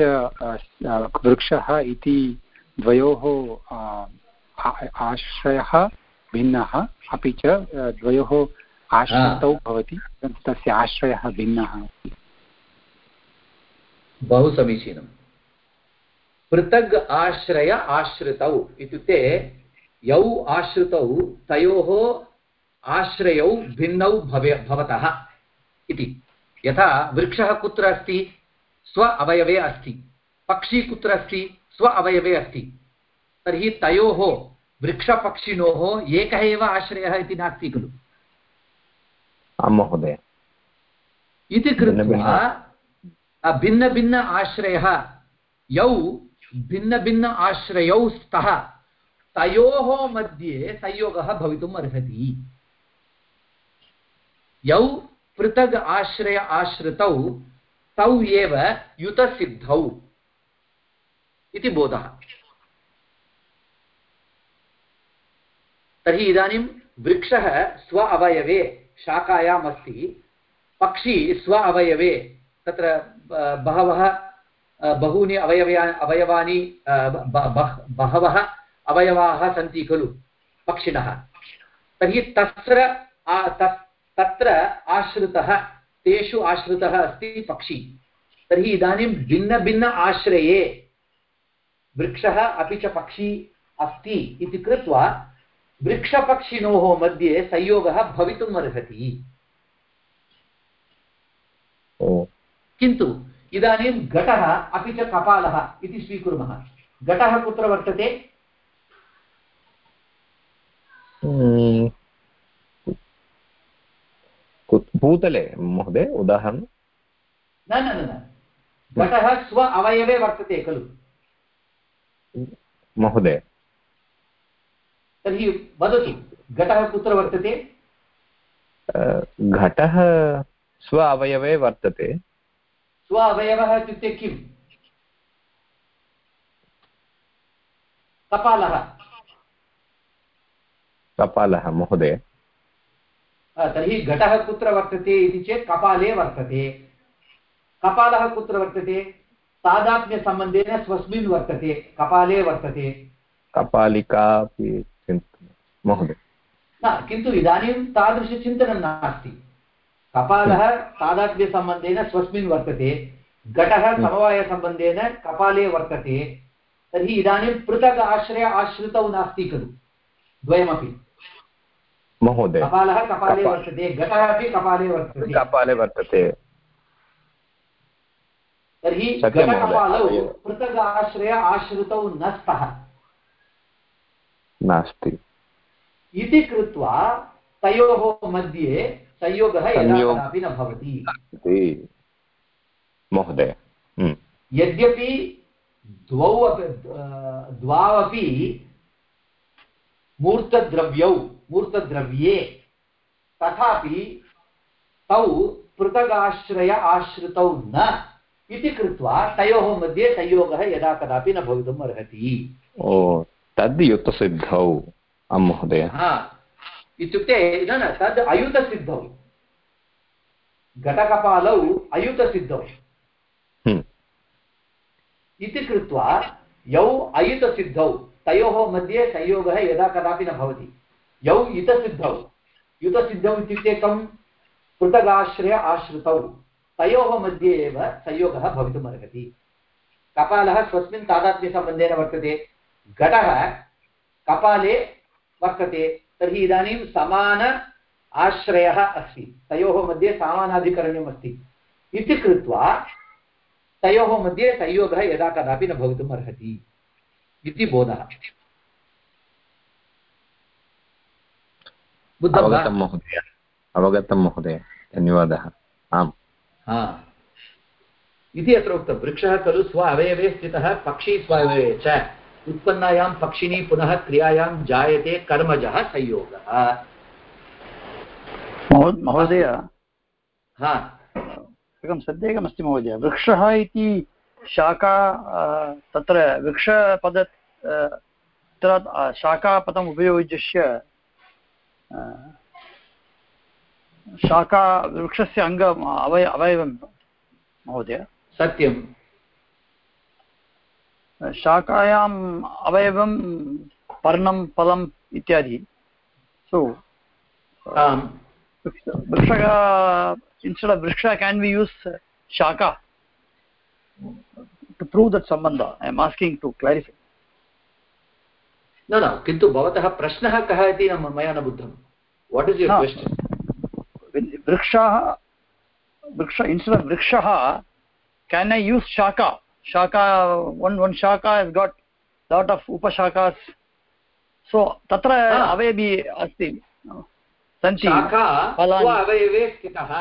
वृक्षः इति द्वयोः आश्रयः भिन्नः अपि च द्वयोः आश्रितौ भवति तस्य आश्रयः भिन्नः बहु समीचीनं पृथग् आश्रय आश्रितौ इत्युक्ते यौ आश्रितौ तयोः आश्रयौ भिन्नौ भवे भवतः इति। यथा वृक्षः कुत्र अस्ति? स्व अवयवे अस्ति। पक्षी कुत्र अस्ति? स्व अवयवे अस्ति। तर्हि तयोः वृक्षपक्षिणोः एकः एव आश्रयः इति नास्ति खलु। आं महोदय। इति कृत्वा भिन्नभिन्न आश्रयः यौ भिन्नभिन्न आश्रयौ स्तः तयोः मध्ये संयोगः भवितुम् अर्हति। यौ पृथग् आश्रय आश्रितौ तौ एव युतसिद्धौ। इति बोधः। तर्हि इदानीं वृक्षः स्व अवयवे शाखायाम् अस्ति पक्षी स्व अवयवे, तत्र बहवः बहूनि अवयवया, अवयवानि बहवः अवयवाः सन्ति खलु, पक्षिणः। तर्हि तत्र तत्र आश्रितः, तेषु आश्रितः अस्ति पक्षी। तर्हि इदानीं भिन्नभिन्न आश्रये वृक्षः अपि च पक्षी अस्ति इति कृत्वा वृक्षपक्षिणोः मध्ये संयोगः भवितुम् अर्हति। किन्तु इदानीं घटः अपि च कपालः इति स्वीकुर्मः। घटः कुत्र वर्तते? भूतले महोदय उदाहरणं। न न न। घटः स्व अवयवे वर्तते खलु। महोदय। तर्हि वदतु घटः कुत्र वर्तते? घटः स्व अवयवे वर्तते। स्व अवयवः इत्युक्ते किम्? कपालः। कपालः महोदय। तर्हि घटः कुत्र वर्तते इति चेत् कपाले वर्तते। कपालः कुत्र वर्तते? तादात्म्यसम्बन्धेन स्वस्मिन् वर्तते कपाले वर्तते। कपालिका महोदय। न किन्तु इदानीं तादृशचिन्तनं नास्ति। कपालः तादात्म्यसम्बन्धेन स्वस्मिन् वर्तते घटः हम्म। समवायसम्बन्धेन कपाले वर्तते तर्हि इदानीं पृथक् आश्रय आश्रितौ नास्ति खलु। द्वयमपि। महोदय। कपालः कपाले वर्तते घटः अपि कपाले वर्तते। कपाले वर्तते। तर्हि घटकपालौ आश्रय आश्रितौ न स्तः नास्ति। इति कृत्वा तयोः मध्ये संयोगः यदा कदापि न भवति। महोदय। हम्म। यद्यपि द्वौ अपि द्वावपि मूर्तद्रव्यौ मूर्तद्रव्ये तथापि तौ पृथगाश्रय आश्रितौ न। इति कृत्वा तयोः मध्ये संयोगः यदा कदापि न भवितुम् अर्हति। ओ तद् युतसिद्धौ आं महोदय। इत्युक्ते न न तद् अयुतसिद्धौ घटकपालौ अयुतसिद्धौ हम्म। इति कृत्वा यौ अयुतसिद्धौ तयोः मध्ये संयोगः यदा कदापि न भवति। यौ युतसिद्धौ युतसिद्धौ इत्युक्ते कं पृथगाश्रय आश्रितौ। तयोः मध्ये एव संयोगः भवितुम् अर्हति। कपालः स्वस्मिन् तादात्म्यसम्बन्धेन वर्तते, घटः कपाले वर्तते, तर्हि इदानीं समान आश्रयः अस्ति। तयोः मध्ये समानाधिकरण्यम् अस्ति। इति कृत्वा तयोः मध्ये संयोगः यदा कदापि न भवितुम् अर्हति इति बोधः। अवगतं महोदय। अवगतं महोदय। धन्यवादः। आम्। इति अत्र उक्तं वृक्षः खलु स्व अवयवे स्थितः पक्षी स्व अवयवे च। उत्पन्नायां पक्षिणी पुनः क्रियायां जायते कर्मजः संयोगः। महोदय। हा। एकं सन्देहमस्ति महोदय। वृक्षः इति शाखा तत्र वृक्षपद शाखापदम् उपयुज्य शाखा वृक्षस्य अङ्ग अवय अवयवं महोदय। सत्यं। शाखायाम् अवयवं पर्णं फलम् इत्यादि। सो वृक्षः instead of vriksha can we use shaka to prove that sambandha i am asking to clarify. न न किन्तु भवतः प्रश्नः कः इति मया न बुद्धं वाट् इस् युर् क्वश्चन् वृक्षः वृक्ष इन्स्टेड् आफ् वृक्षः केन् ऐ यूस् शाखा? शाखा वन् वन् शाखा हेस् गाट् लाट् आफ् उपशाखास्। सो तत्र अवयवि अस्ति। सन्ति। अवयवे स्थितः।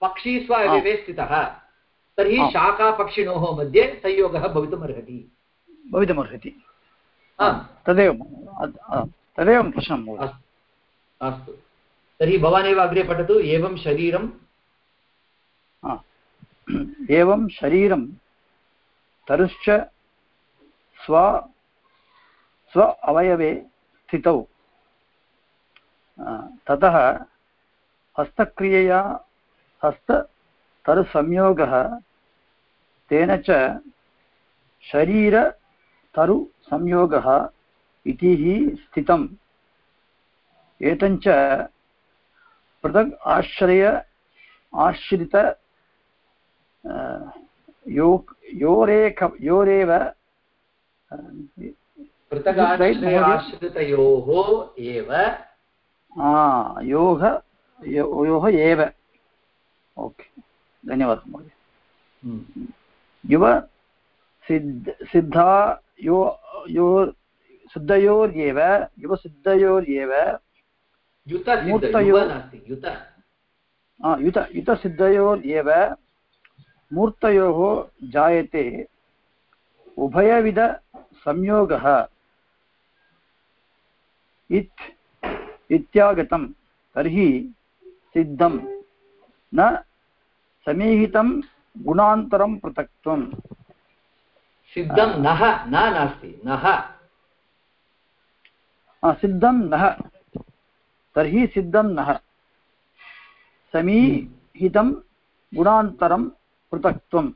पक्षी स्व अवयवे स्थितः। तर्हि शाखापक्षिणोः मध्ये संयोगः भवितुमर्हति भवितुमर्हति तदेव तदेव प्रश्नं अस्तु। तर्हि भवानेव अग्रे पठतु, एवं शरीरं। एवं शरीरं तरुश्च स्व स्व अवयवे स्थितौ। ततः हस्तक्रियया, हस्ततरुसंयोगः, तेन च शरीरतरुसंयोगः इति हि स्थितम्। एतञ्च पृथक् आश्रय आश्रित यो योरेख योरेव योः योः एव। ओके धन्यवादः महोदय। हम्म। युव सिद्ध सिद्धा यो यो सिद्धयोर्येव युवसिद्धयोर्येव युत युतसिद्धयोर्येव मूर्तयोः जायते उभयविधसंयोगः इत् इत्यागतं तर्हि सिद्धं न समीहितं गुणान्तरं पृथक्त्वम् सिद्धं नः न नास्ति नः सिद्धं नः तर्हि सिद्धं नः। समीहितं गुणान्तरं पृथक्त्वम्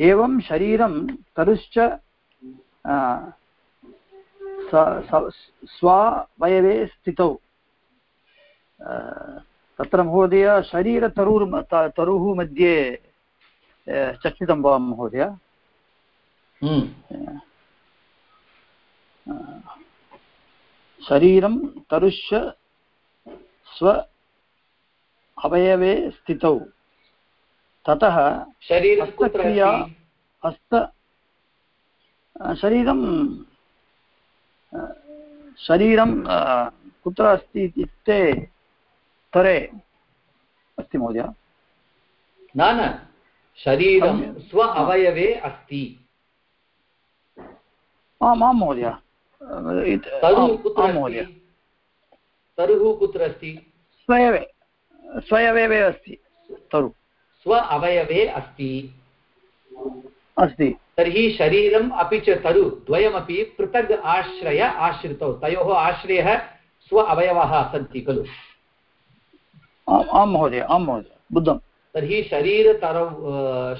एवं शरीरं तरुश्च स्वावयवे स्थितौ। तत्र महोदय शरीरतरुर् तरुः मध्ये चर्चितं वा महोदय? हम्म। शरीरं तरुश्च स्व अवयवे स्थितौ। ततः हस्तक्रिया हस्त शरीरं शरीरं कुत्र अस्ति इत्युक्ते तरे अस्ति महोदय। न न शरीरं स्व अवयवे अस्ति। आम् आं महोदय। तरुः कुत्र अस्ति। स्वयवे स्वयवेवे अस्ति। तरु स्व अवयवे अस्ति। अस्ति। तर्हि शरीरम् अपि च तरु द्वयमपि पृथग् आश्रय आश्रितौ। तयोः आश्रयः स्व अवयवाः सन्ति खलु। आं महोदय आं महोदय। बुद्धं तर्हि शरीरतरौ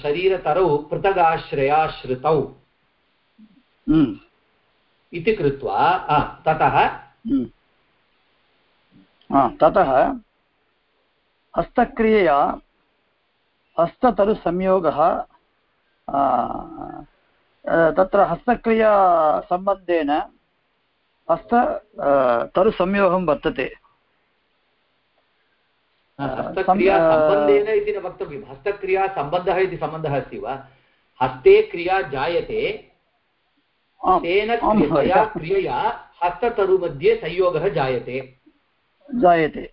शरीरतरौ पृथगाश्रयाश्रितौ हम्म। इति कृत्वा ततः। ततः हस्तक्रियया हस्ततरुसंयोगः तत्र हस्तक्रियासम्बन्धेन हस्त तरुसंयोगं वर्तते। हस्तक्रियासम्बन्धेन इति न वक्तव्यं हस्तक्रियासम्बन्धः इति सम्बन्धः अस्ति वा? हस्ते क्रिया जायते तेन क्रियया हस्ततरुमध्ये संयोगः जायते। जायते।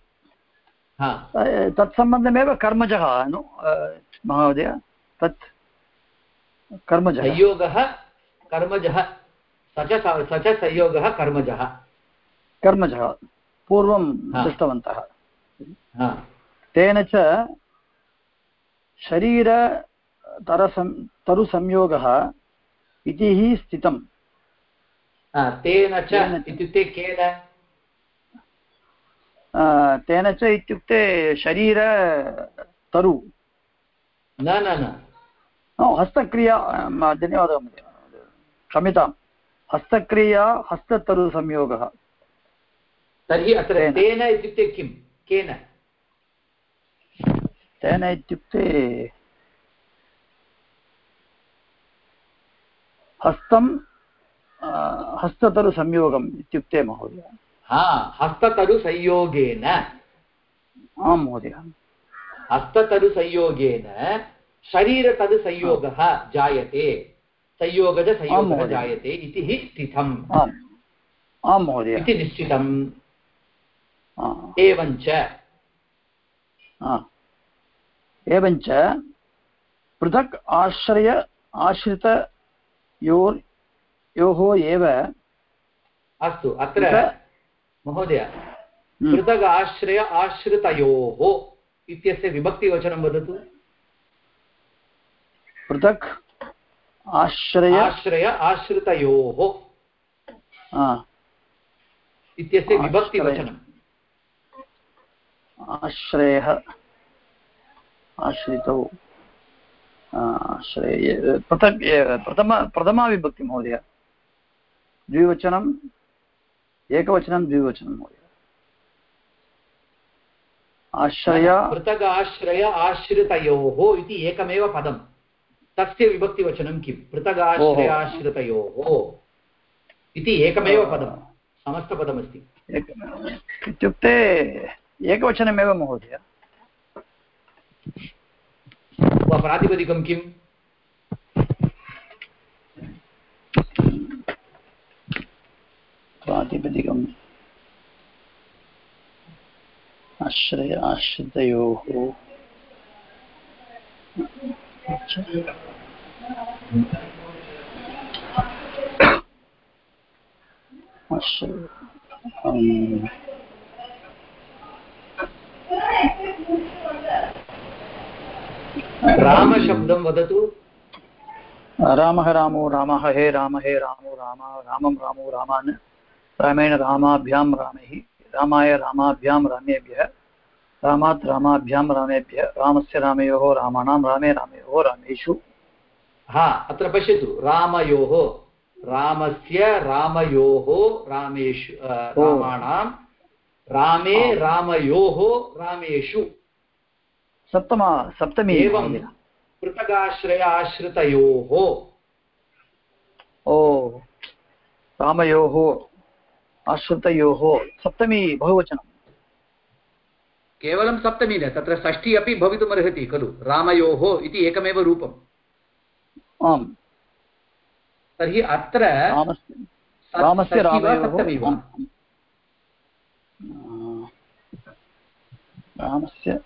तत्सम्बन्धमेव कर्मजः नु महोदय तत् कर्मजः। संयोगः कर्मजः स च स च संयोगः कर्मजः। कर्मजः पूर्वं दृष्टवन्तः। तेन च शरीरतरसं तरुसंयोगः इति हि स्थितं हा, तेन च। इत्युक्ते केन तेन च इत्युक्ते शरीरतरु न न न हस्तक्रिया धन्यवादः महोदय क्षम्यतां हस्तक्रिया हस्ततरुसंयोगः तर्हि अत्र तेन। इत्युक्ते किं केन तेन इत्युक्ते हस्तं हस्ततरुसंयोगम् इत्युक्ते महोदय हा हस्ततरुसंयोगेन आं महोदय हस्ततरुसंयोगेन शरीरतरुसंयोगः जायते संयोगज आं संयोगः महोदय। जायते इति हि स्थितम् आम् आं महोदय इति निश्चितम् एवञ्च एवञ्च पृथक् आश्रय आश्रितयोर् योः एव अस्तु अत्र महोदय हम्म, पृथग् आश्रय आश्रितयोः इत्यस्य विभक्तिवचनं वदतु। पृथक् आश्रय आश्रय आश्रितयोः इत्यस्य विभक्तिवचनम्। आश्रयः आश्रितौ। आश्रय पृथक् प्रथम प्रथमा विभक्ति महोदय। द्विवचनम् एकवचनं द्विवचनं महोदय। आश्रय पृथग् आश्रय आश्रितयोः इति एकमेव पदं तस्य विभक्तिवचनं किं पृथग् आश्रय आश्रितयोः इति एकमेव पदं समस्तपदमस्ति। इत्युक्ते एकवचनमेव महोदय। प्रातिपदिकं किम्? प्रातिपदिकम्। आश्रय आश्रितयोः रामशब्दं वदतु। रामः रामो रामः हे राम हे रामो राम रामं रामो रामान्। रामेण रामाभ्यां रामैः रामाय रामाभ्यां रामेभ्यः रामात् रामाभ्यां रामेभ्यः रामस्य रामयोः रामाणां रामे रामयोः रामेषु। हा अत्र पश्यतु रामयोः रामस्य रामयोः रामेषु रामाणां रामे रामयोः रामेषु। सप्तमा सप्तमी एवं महोदय। पृथगाश्रय आश्रितयोः ओ रामयोः आश्रितयोः सप्तमी बहुवचनं। केवलं सप्तमी न तत्र षष्ठी अपि भवितुमर्हति खलु? रामयोः इति एकमेव रूपम्। आम्। तर्हि अत्र रामस्य सप्तमी वा? रामस्य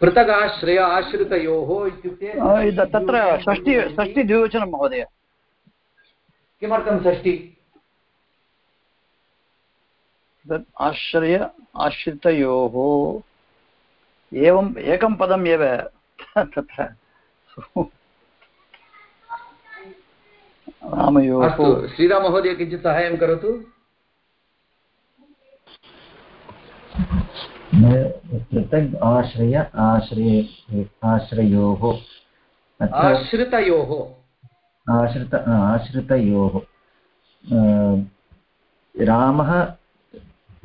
पृथगाश्रय आश्रितयोः इत्युक्ते तत्र षष्टि षष्टिद्विवचनं महोदय। किमर्थं षष्ठी? तत् आश्रय आश्रितयोः। एवम् एकं पदम् एव तत्र। रामयोः। अस्तु श्रीराममहोदय किञ्चित् सहायं करोतु। पृथग् आश्रय आश्रय आश्रयोः। आश्रितयोः। आश्रित आश्रितयोः। रामः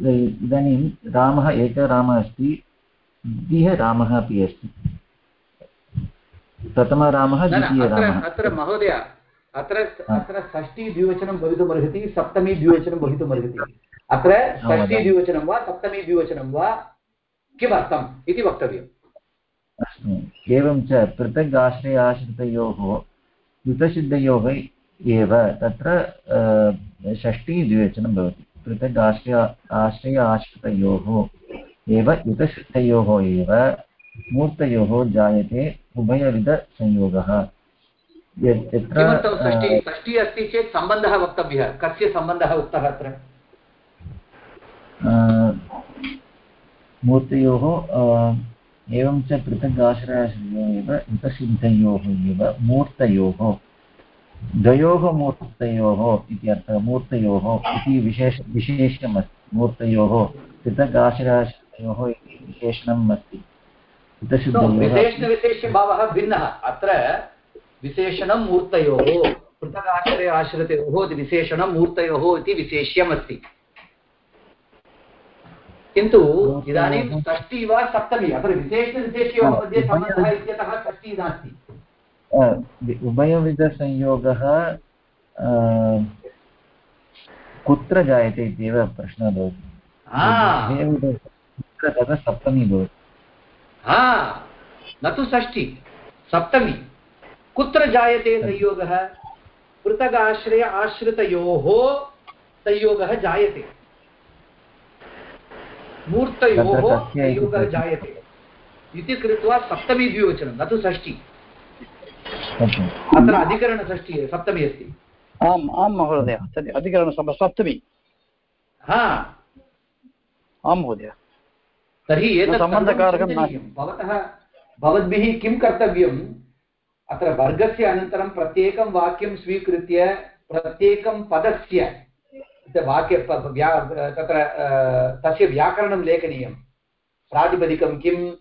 इदानीं रामः एकः रामः अस्ति द्वितीयः रामः अपि अस्ति। प्रथमरामः द्वितीयरामः अत्र महोदय अत्र अत्र षष्ठी द्विवचनं भवितुमर्हति सप्तमी द्विवचनं भवितुमर्हति अत्र षष्ठी द्विवचनं वा सप्तमी द्विवचनं वा किमर्थम् इति वक्तव्यम्। अस्तु एवं च पृथग् आश्रय आश्रितयोः कृतसिद्धयोः एव तत्र षष्ठी द्विवचनं भवति। पृथक् आश्रय आश्रय आश्रितयोः एव युतसिद्धयोः एव मूर्तयोः जायते उभयविधसंयोगः। यत्र षष्ठी? अस्ति चेत् सम्बन्धः वक्तव्यः। कस्य सम्बन्धः उक्तः अत्र? मूर्तयोः एवं च पृथक् आश्रयाश्रयो एव युतसिद्धयोः एव मूर्तयोः। द्वयोः मूर्तयोः इति अर्थः मूर्तयोः इति विशेष विशेषमस्ति मूर्तयोः पृथक् आश्रयाश्रयोः इति विशेषणम् अस्ति विशेषणविशेषभावः भिन्नः। अत्र विशेषणं मूर्तयोः पृथक् आश्रय आश्रितयोः इति विशेषणं मूर्तयोः इति विशेष्यमस्ति। किन्तु इदानीं षष्ठी वा सप्तमी अत्र विशेषविशेषयोः मध्ये सम्बन्धः इत्यतः षष्ठी नास्ति। उभयविधसंयोगः कुत्र जायते इत्येव प्रश्नः भवति। तदा सप्तमी भवति। हा! न तु षष्ठी सप्तमी। कुत्र जायते संयोगः? पृथगाश्रय आश्रितयोः संयोगः जायते। मूर्तयोः संयोगः जायते। इति कृत्वा सप्तमी द्विवचनं न तु षष्ठी अत्र अधिकरणषष्ठी सप्तमी अस्ति। आम् आं महोदय अधिकरण सप्तमी। हा। आं महोदय। तर्हि एतत् भवतः भवद्भिः किं कर्तव्यम्? अत्र वर्गस्य अनन्तरं प्रत्येकं वाक्यं स्वीकृत्य प्रत्येकं पदस्य वाक्य तत्र तस्य व्याकरणं लेखनीयं। प्रातिपदिकं किं?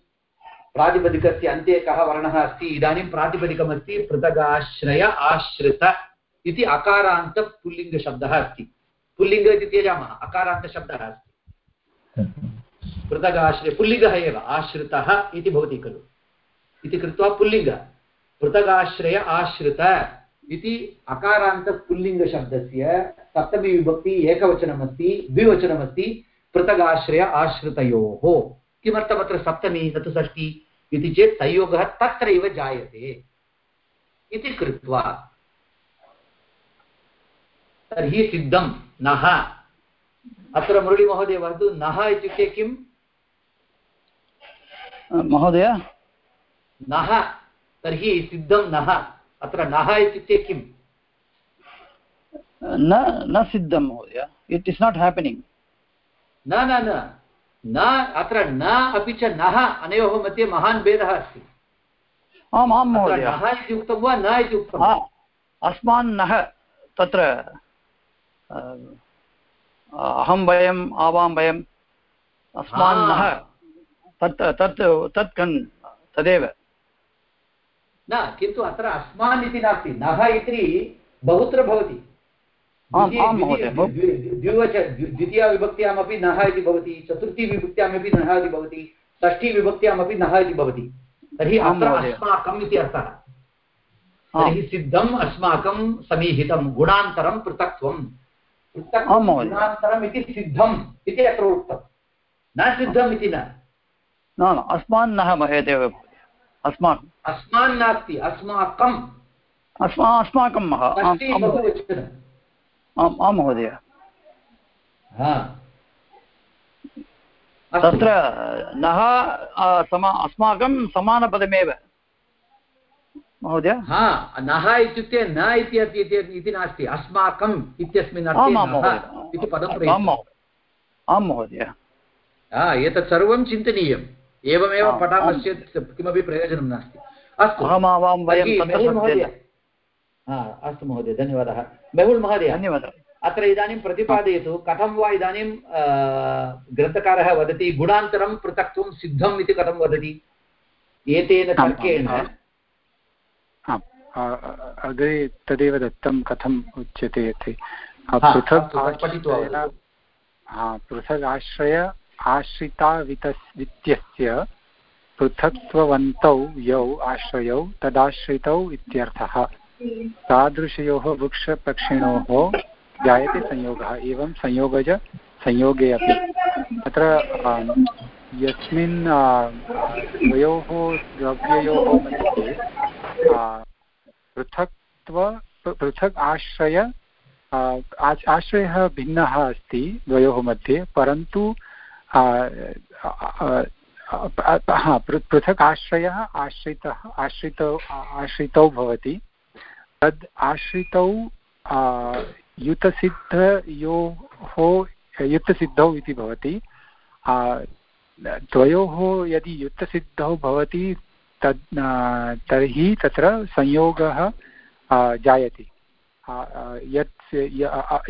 प्रातिपदिकस्य अन्ते कः वर्णः अस्ति? इदानीं प्रातिपदिकमस्ति, पृथगाश्रय आश्रित इति अकारान्तपुल्लिङ्गशब्दः अस्ति। पुल्लिङ्ग इति त्यजामः, अकारान्तशब्दः अस्ति। पृथगाश्रय पुल्लिङ्गः एव, आश्रितः इति भवति खलु। इति कृत्वा पुल्लिङ्ग, पृथगाश्रय आश्रित इति अकारान्तपुल्लिङ्गशब्दस्य सप्तमीविभक्ति एकवचनमस्ति द्विवचनमस्ति पृथगाश्रय आश्रितयोः। किमर्थमत्र सप्तमी न षष्ठी इति चेत् संयोगः तत्रैव जायते इति कृत्वा तर्हि सिद्धं नः। अत्र मुरळीमहोदय वदतु नः इत्युक्ते किम्? महोदय? नः। तर्हि सिद्धं नः। अत्र नः इत्युक्ते किम्? न न सिद्धं महोदय। इट् इस् नाट् हेपनिङ्ग् न न न। न अत्र न अपि च नः अनयोः मध्ये महान् भेदः अस्ति। आम् आं महोदय। नः इति उक्तं वा न इति उक्तम् अस्मान् नः तत्र अहं वयम् आवां वयम् अस्मान् नः तत् तत् तत् कन् तदेव। न किन्तु अत्र अस्मान् इति नास्ति। नः इति बहुत्र भवति। द्विवच द्वितीयाविभक्त्यामपि नः इति भवति चतुर्थीविभक्त्यामपि नः इति भवति षष्ठीविभक्त्यामपि नः इति भवति। तर्हि अत्र अस्माकम् इति अर्थः। तर्हि सिद्धम् अस्माकं समीहितं गुणान्तरं पृथक्त्वं पृथक् गुणान्तरम् इति सिद्धम् इति अत्र उक्तं। न सिद्धम् इति न। अस्मान् नः अस्मान् अस्मान् नास्ति अस्माकम्। अस्मा अस्माकं आम् आं महोदय। तत्र नः समा अस्माकं समानपदमेव। महोदय। नः इत्युक्ते न इति नास्ति। अस्माकम् इत्यस्मिन् इति पदं आं महोदय। एतत् सर्वं चिन्तनीयम्। एवमेव पठामश्चेत् किमपि प्रयोजनं नास्ति। अस्तु। अहमावां अस्तु महोदय धन्यवादः। मेहुल् महोदय धन्यवादः। अत्र इदानीं प्रतिपादयतु कथं वा इदानीं ग्रन्थकारः वदति गुणान्तरं पृथक्त्वं सिद्धम् इति कथं वदति? एतेन तर्केण। अग्रे तदेव दत्तं कथम् उच्यते इति। पृथक् पृथक् आश्रय आश्रितावितस् वित्यस्य पृथक्त्ववन्तौ यौ आश्रयौ तदाश्रितौ इत्यर्थः। तादृशयोः वृक्षपक्षिणोः जायते संयोगः, एवं संयोगज संयोगे अपि। तत्र यस्मिन् द्वयोः द्रव्ययोः मध्ये पृथक्त्व पृथक् आश्रय आश्रयः भिन्नः अस्ति द्वयोः मध्ये, परन्तु हा पृथक् आश्रयः आश्रितः, आश्रितौ आश्रितौ भवति। तद् आश्रितौ युतसिद्धयोः युक्तसिद्धौ इति भवति। द्वयोः यदि युक्तसिद्धौ भवति, तद् तर्हि तत्र संयोगः जायते। यत्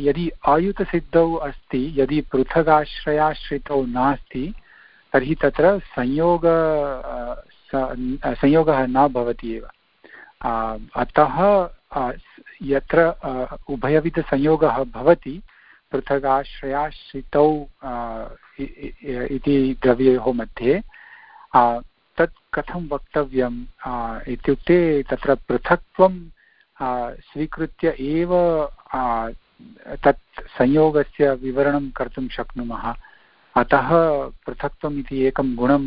यदि अयुतसिद्धौ अस्ति, यदि पृथगाश्रयाश्रितौ नास्ति, तर्हि तत्र संयोग संयोगः न भवति एव। अतः यत्र उभयविधसंयोगः भवति पृथगाश्रयाश्रितौ इति द्रव्ययोः मध्ये तत् कथं वक्तव्यम् इत्युक्ते तत्र पृथक्त्वं स्वीकृत्य एव तत् संयोगस्य विवरणं कर्तुं शक्नुमः। अतः पृथक्त्वम् इति एकं गुणं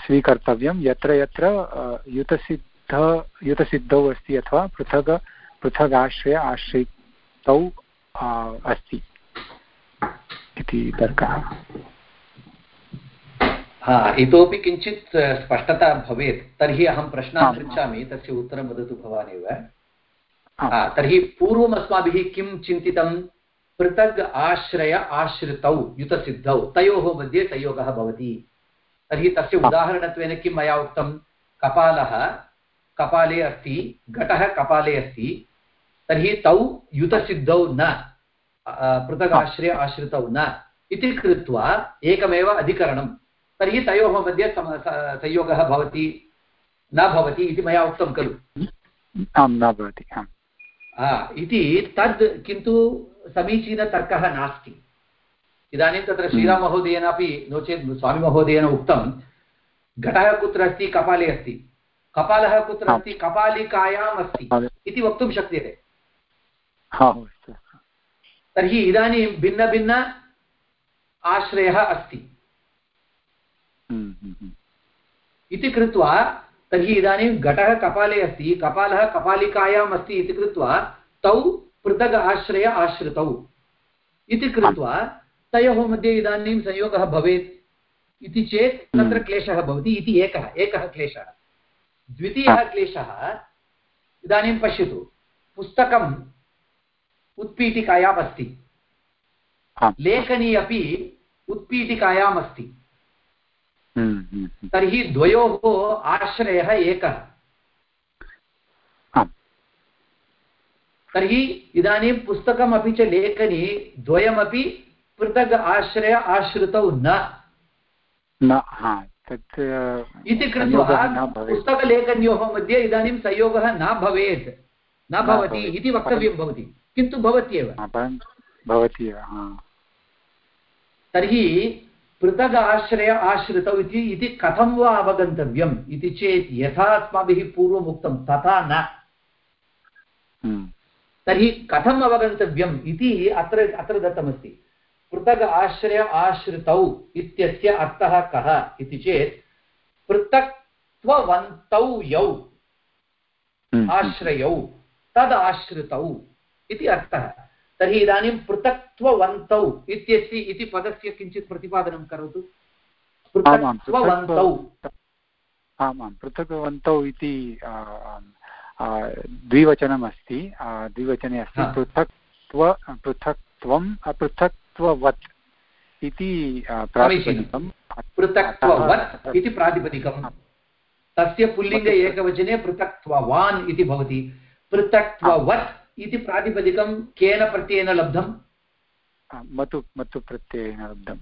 स्वीकर्तव्यं। यत्र यत्र युतसिद्ध युतसिद्धौ अस्ति अथवा पृथग् पृथगाश्रय आश्रितौ अस्ति इति तर्कः। हा इतोपि किञ्चित् स्पष्टता भवेत्। तर्हि अहं प्रश्नान् पृच्छामि तस्य उत्तरं वदतु भवान् एव तर्हि पूर्वम् अस्माभिः किं चिन्तितं? पृथग् आश्रय आश्रितौ युतसिद्धौ तयोः मध्ये संयोगः भवति। तर्हि तस्य उदाहरणत्वेन किं मया उक्तं? कपालः कपाले अस्ति घटः कपाले अस्ति तर्हि तौ युतसिद्धौ न पृथगाश्रय आश्रितौ न इति कृत्वा एकमेव अधिकरणं। तर्हि तयोः मध्ये संयोगः भवति न भवति इति मया उक्तं खलु। आं न भवति इति तद् किन्तु समीचीनतर्कः नास्ति। इदानीं तत्र श्रीराममहोदयेनापि नो चेत् स्वामिमहोदयेन उक्तं घटः कुत्र अस्ति कपाले अस्ति। कपालः कुत्र अस्ति? कपालिकायाम् अस्ति इति वक्तुं शक्यते। तर्हि इदानीं भिन्नभिन्न आश्रयः अस्ति। हम्म, हम्म, हम्म। इति कृत्वा तर्हि इदानीं घटः कपाले अस्ति कपालः कपालिकायाम् अस्ति इति कृत्वा तौ पृथग् आश्रय आश्रितौ। इति कृत्वा तयोः मध्ये इदानीं संयोगः भवेत्। इति चेत् तत्र क्लेशः भवति इति एकः एकः क्लेशः। द्वितीयः क्लेशः इदानीं पश्यतु पुस्तकं उत्पीठिकायाम् अस्ति। लेखनी अपि उत्पीठिकायाम् अस्ति। हम्म, हम्म, हम्म। तर्हि द्वयोः आश्रयः एकः। तर्हि इदानीं पुस्तकमपि च लेखनी द्वयमपि पृथग् आश्रय आश्रितौ न। इति कृत्वा पुस्तकलेखन्योः मध्ये इदानीं संयोगः न भवेत् न भवति इति वक्तव्यं भवति। किन्तु भवत्येव। भवति एव तर्हि पृथग् आश्रय आश्रितौ इति इति कथं वा अवगन्तव्यम् इति चेत् यथा अस्माभिः पूर्वम् उक्तं तथा न। हम्म। तर्हि कथम् अवगन्तव्यम् इति अत्र अत्र दत्तमस्ति। पृथग् आश्रय आश्रितौ इत्यस्य अर्थः कः इति चेत् पृथक्त्ववन्तौ यौ हम्म। आश्रयौ तदाश्रितौ इति अर्थः। तर्हि इदानीं पृथक्त्ववन्तौ इत्यस्य इति पदस्य किञ्चित् प्रतिपादनं करोतु। पृथक्त्ववन्तौ। आमां पृथक्वन्तौ इति द्विवचनम् अस्ति द्विवचने अस्ति पृथक्त्व पृथक्त्वम् अपृथक्त्ववत् इति प्रातिपदिकं पृथक्त्ववत् इति प्रातिपदिकं तस्य पुल्लिङ्गे एकवचने पृथक्त्ववान् इति भवति। पृथक्त्ववत् इति प्रातिपदिकं केन प्रत्ययेन लब्धं मतु मतु प्रत्ययेन लब्धं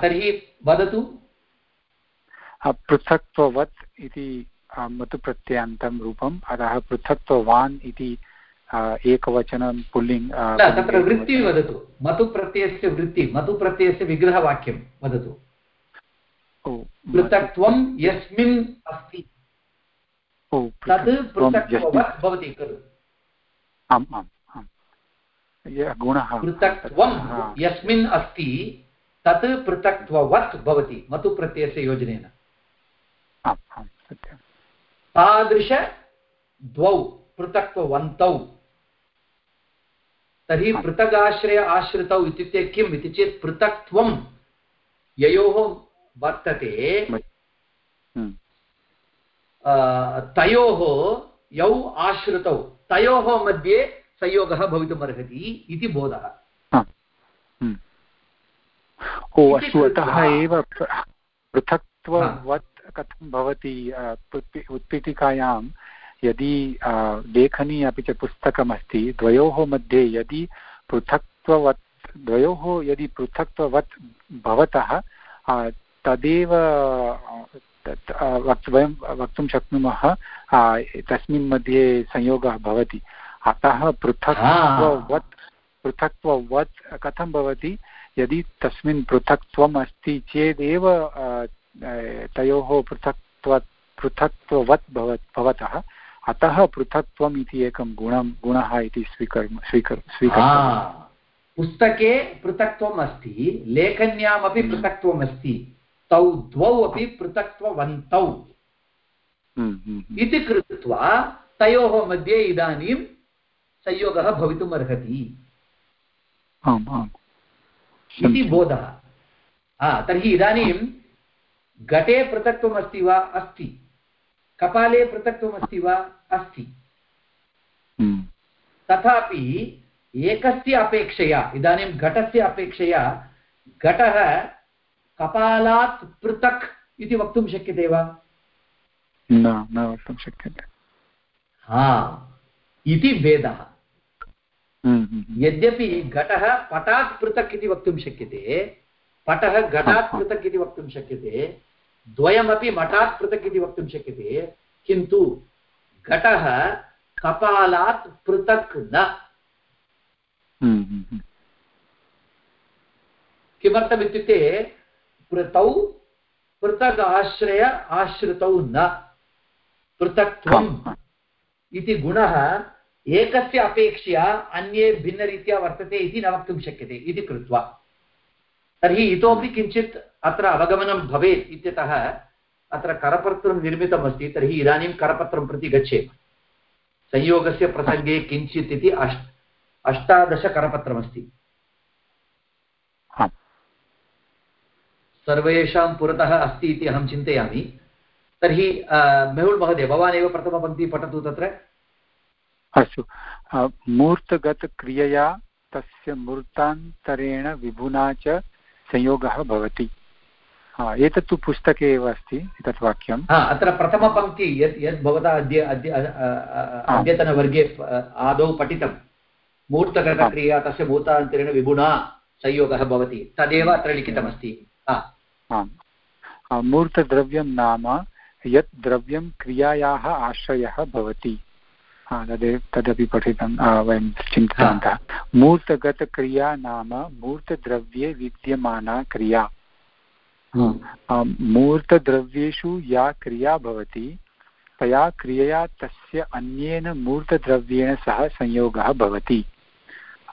तर्हि वदतु। पृथक्त्ववत् इति मतुप्रत्ययान्तं रूपम्। अतः पृथक्त्ववान् इति एकवचनं पुल्लिङ्ग् तत्र वृत्तिः वदतु मतुप्रत्ययस्य वृत्ति मतुप्रत्ययस्य विग्रहवाक्यं वदतु पृथक्त्वं यस्मिन् अस्ति तत् पृथक्त्ववत् भवति खलु आम् आम् आम् गुणः पृथक्त्वं यस्मिन् अस्ति तत् पृथक्त्ववत् भवति मतुप्रत्ययस्य योजनेन तादृश द्वौ पृथक्त्ववन्तौ तर्हि पृथगाश्रय आश्रितौ इत्युक्ते किम् इति चेत् पृथक्त्वं ययोः वर्तते हम्म। तयोः यौ आश्रितौ तयोः मध्ये संयोगः भवितुम् अर्हति इति बोधः हम्म। ओ अस्तु अतः एव पृथक्त्ववत् कथं भवति उत्पीठिकायां यदि लेखनी अपि च पुस्तकमस्ति द्वयोः मध्ये यदि पृथक्त्ववत् द्वयोः यदि पृथक्त्ववत् भवतः तदेव वयं वक्तुं शक्नुमः तस्मिन् मध्ये संयोगः भवति। अतः पृथक्त्ववत् पृथक्त्ववत् कथं भवति? यदि तस्मिन् पृथक्त्वम् अस्ति चेदेव तयोः पृथक्त्व पृथक्त्ववत् भव भवतः अतः पृथक्त्वम् इति एकं गुणं गुणः इति स्वीकर् स्वीकर् स्वीकर् पुस्तके पृथक्त्वम् अस्ति लेखन्यामपि हम्म। पृथक्त्वम् अस्ति तौ द्वौ अपि पृथक्त्ववन्तौ। हम्म, हम्म, इति कृत्वा तयोः मध्ये इदानीं संयोगः भवितुम् अर्हति इति बोधः। तर्हि इदानीं घटे पृथक्त्वम् अस्ति वा? अस्ति। कपाले पृथक्त्वम् अस्ति वा? अस्ति। तथापि एकस्य अपेक्षया इदानीं घटस्य अपेक्षया घटः कपालात् पृथक् इति वक्तुं शक्यते वा? न न वक्तुं शक्यते। हा इति भेदः। हम्म, हम्म, हम्म। यद्यपि घटः पटात् पृथक् इति वक्तुं शक्यते पटः घटात् पृथक् इति वक्तुं शक्यते द्वयमपि मठात् पृथक् इति वक्तुं शक्यते किन्तु घटः कपालात् पृथक् न। किमर्थम् इत्युक्ते पृतौ पृथक् आश्रय आश्रितौ न। पृथक्त्वम् इति गुणः एकस्य अपेक्षया अन्ये भिन्नरीत्या वर्तते इति न वक्तुं शक्यते इति कृत्वा। तर्हि इतोपि किञ्चित् अत्र अवगमनं भवेत् इत्यतः अत्र करपत्रं निर्मितमस्ति तर्हि इदानीं करपत्रं प्रति गच्छेम। संयोगस्य प्रसङ्गे किञ्चित् इति अष्ट अष्टादशकरपत्रमस्ति। सर्वेषां पुरतः अस्ति इति अहं चिन्तयामि। तर्हि मेहुल् महोदय भवान् एव प्रथमपङ्क्ति पठतु तत्र। अस्तु। मूर्तगतक्रियया तस्य मूर्तान्तरेण विभुना च संयोगः भवति। एतत् तु पुस्तके एव अस्ति एतत् वाक्यम् अत्र प्रथमपङ्क्ति यत् यद् भवता अद्य अद्य अद्यतनवर्गे आदौ पठितं. मूर्तगतक्रिया तस्य भूतान्तरेण विगुणा संयोगः भवति. तदेव अत्र लिखितमस्ति. मूर्तद्रव्यं नाम यत् द्रव्यं क्रियायाः आश्रयः भवति. तदेव तदपि पठितं वयं चिन्तितवन्तः. मूर्तगतक्रिया नाम मूर्तद्रव्ये विद्यमाना क्रिया. मूर्तद्रव्येषु या क्रिया भवति, तया क्रियया तस्य अन्येन मूर्तद्रव्येण सह संयोगः भवति।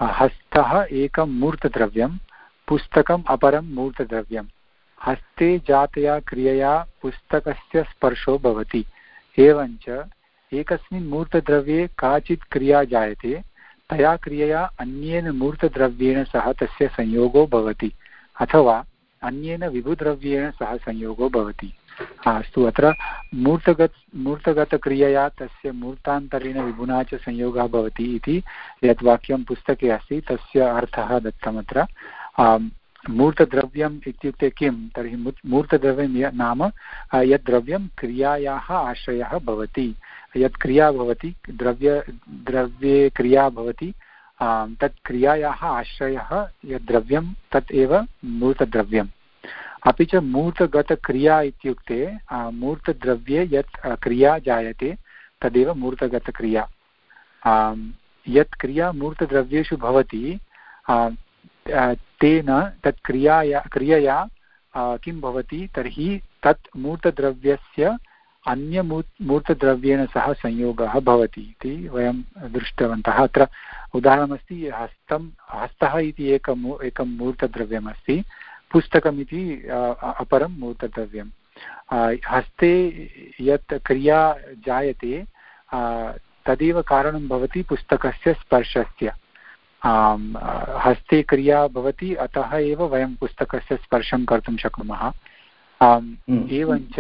हस्तः एकं मूर्तद्रव्यं, पुस्तकम् अपरं मूर्तद्रव्यं। हस्ते जातया क्रियया पुस्तकस्य स्पर्शो भवति। एवञ्च एकस्मिन् मूर्तद्रव्ये काचित् क्रिया जायते, तया क्रियया अन्येन मूर्तद्रव्येण सह तस्य संयोगो भवति। अथवा अन्येन विभुद्रव्येण सह संयोगो भवति। अस्तु, अत्र मूर्तगत, मूर्तगतक्रियया तस्य मूर्तान्तरेण विभुना च संयोगः भवति इति यत् वाक्यं पुस्तके अस्ति, तस्य अर्थः दत्तमत्र। मूर्तद्रव्यम् इत्युक्ते किं? तर्हि मूर्तद्रव्यं य, नाम यद् द्रव्यं क्रियायाः आश्रयः भवति। यत् क्रिया भवति, द्रव्य, द्रव्ये क्रिया भवति तत् क्रियायाः आश्रयः यद् द्रव्यं, तत् एव मूर्तद्रव्यम्। अपि च मूर्तगतक्रिया इत्युक्ते मूर्तद्रव्ये यत् क्रिया जायते, तदेव मूर्तगतक्रिया। यत् क्रिया मूर्तद्रव्येषु भवति तेन तत् क्रियाया, क्रियया किं भवति, तर्हि तत् मूर्तद्रव्यस्य अन्यमू मूर्तद्रव्येण सह संयोगः भवति इति वयं दृष्टवन्तः। अत्र उदाहरणमस्ति हस्तं हस्तः इति एकम् एकं मूर्तद्रव्यमस्ति पुस्तकमिति अपरं मूर्तद्रव्यं हस्ते यत् क्रिया जायते तदेव कारणं भवति पुस्तकस्य स्पर्शस्य। हस्ते क्रिया भवति अतः एव वयं पुस्तकस्य स्पर्शं कर्तुं शक्नुमः। हम्म। एवञ्च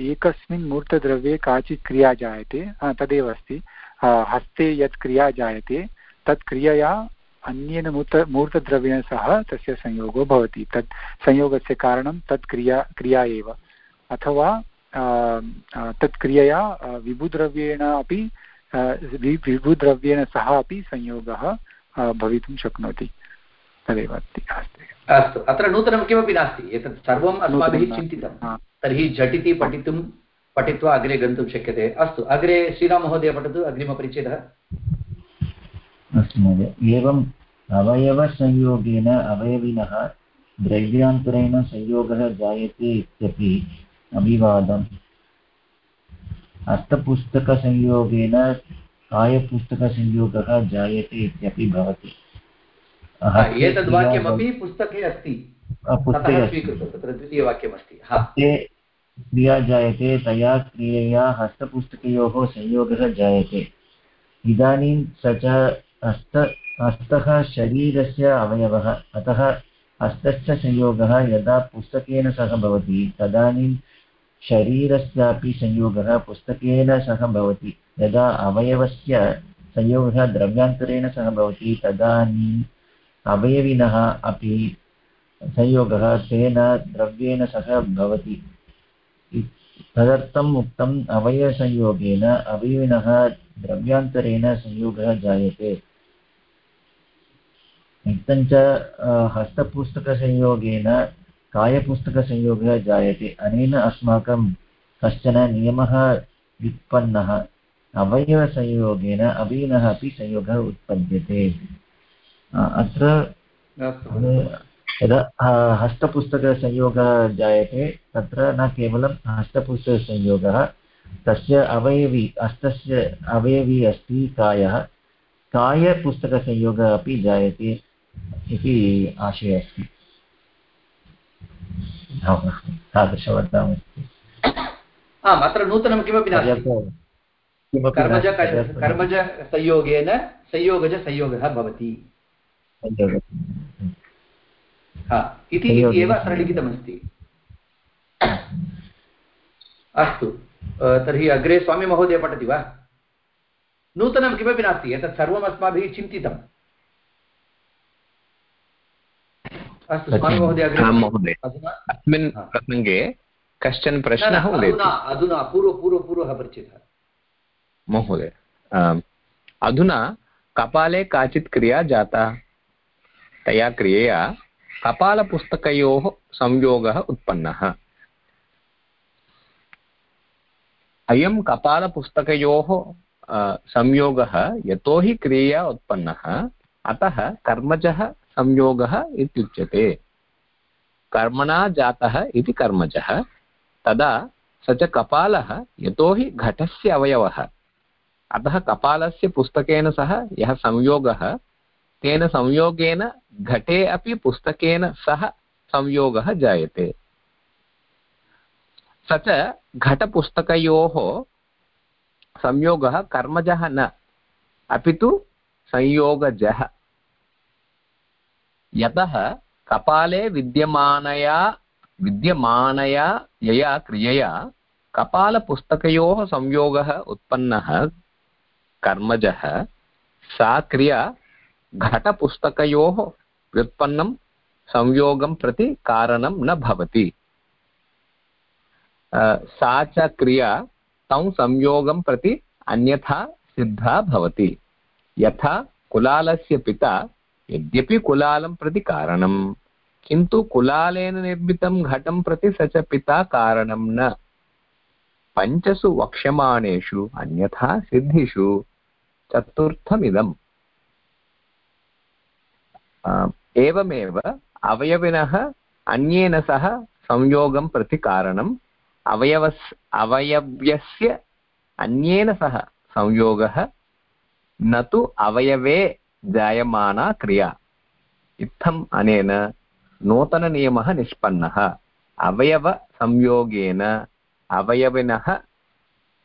एकस्मिन् मूर्तद्रव्ये काचित् क्रिया जायते तदेव अस्ति। हस्ते यत् क्रिया जायते, तत् क्रियया अन्येन मूर्त मूर्तद्रव्येण सह तस्य संयोगो भवति। तत् संयोगस्य कारणं तत् क्रिया क्रिया एव। अथवा तत् क्रियया विभुद्रव्येण अपि विभुद्रव्येण सह अपि संयोगः भवितुं शक्नोति। तदेव अस्ति अस्तु अत्र नूतनं किमपि नास्ति एतत् सर्वम् अस्माभिः चिन्तितं। तर्हि झटिति पठितुं पठित्वा अग्रे गन्तुं शक्यते। अस्तु अग्रे श्रीराममहोदय पठतु अग्रिमपरिच्छेदः। अस्तु महोदय एवम् अवयवसंयोगेन अवयविनः द्रव्यान्तरेण संयोगः जायते इत्यपि अभिवादम्। हस्तपुस्तकसंयोगेन कायपुस्तकसंयोगः जायते इत्यपि भवति। एतद् वाक्यमपि पुस्तके अस्ति। तत्र द्वितीयवाक्यमस्ति। क्रिया जायते तया क्रियया हस्तपुस्तकयोः संयोगः जायते। इदानीं स च हस्त हस्तः शरीरस्य अवयवः अतः हस्तस्य संयोगः यदा पुस्तकेन सह भवति तदानीं शरीरस्यापि संयोगः पुस्तकेन सह भवति। यदा अवयवस्य संयोगः द्रव्यान्तरेण सह भवति तदानीम् अवयविनः अपि संयोगः तेन द्रव्येण सह भवति। तदर्थम् उक्तम् अवयवसंयोगेन अवयविनः द्रव्यान्तरेण संयोगः जायते। इत्थञ्च हस्तपुस्तकसंयोगेन कायपुस्तकसंयोगः जायते। अनेन अस्माकं कश्चन नियमः व्युत्पन्नः। अवयवसंयोगेन अवयविनः अपि संयोगः उत्पद्यते। अत्र यदा हस्तपुस्तकसंयोगः जायते तत्र न केवलं हस्तपुस्तकसंयोगः तस्य अवयवी हस्तस्य अवयवी अस्ति कायः कायपुस्तकसंयोगः अपि जायते इति आशयः अस्ति तादृशवदामस्ति आम् अत्र नूतनं किमपि नास्ति कर्मजसंयोगेन संयोगजसंयोगः भवति इति एव अत्र लिखितमस्ति अस्तु तर्हि अग्रे स्वामीमहोदय पठति वा? नूतनं किमपि नास्ति एतत् सर्वम् अस्माभिः चिन्तितम्। अस्तु महोदय। अस्मिन् प्रसङ्गे कश्चन प्रश्नः अधुना पूर्व पूर्व पूर्वः परिचितः। महोदय अधुना कपाले काचित् क्रिया जाता। तया क्रियया कपालपुस्तकयोः संयोगः उत्पन्नः। अयं कपालपुस्तकयोः संयोगः यतोहि क्रियया उत्पन्नः, अतः कर्मजः संयोगः इत्युच्यते। कर्मणा जातः इति कर्मजः, तदा स च कपालः यतोहि घटस्य अवयवः। अतः कपालस्य पुस्तकेन सह यः संयोगः तेन संयोगेन, घटे अपि पुस्तकेन सह संयोगः जायते। स च घटपुस्तकयोः संयोगः कर्मजः न, अपि तु संयोगजः। यतः कपाले विद्यमानया विद्यमानया यया क्रियया, कपालपुस्तकयोः संयोगः उत्पन्नः कर्मजः, सा क्रिया घटपुस्तकयोः व्युत्पन्नं संयोगं प्रति कारणं न भवति सा च क्रिया तं संयोगं प्रति अन्यथा सिद्धा भवति यथा कुलालस्य पिता यद्यपि कुलालं प्रति कारणं किन्तु कुलालेन निर्मितं घटं प्रति स च पिता कारणं न पञ्चसु वक्ष्यमाणेषु अन्यथा सिद्धिषु चतुर्थमिदम् एवमेव अवयविनः अन्येन सह संयोगं प्रति कारणम्, अवयवस्, अवयव्यस्य अन्येन सह संयोगः, न तु अवयवे जायमाना क्रिया। इत्थम् अनेन नूतननियमः निष्पन्नः। अवयवसंयोगेन अवयविनः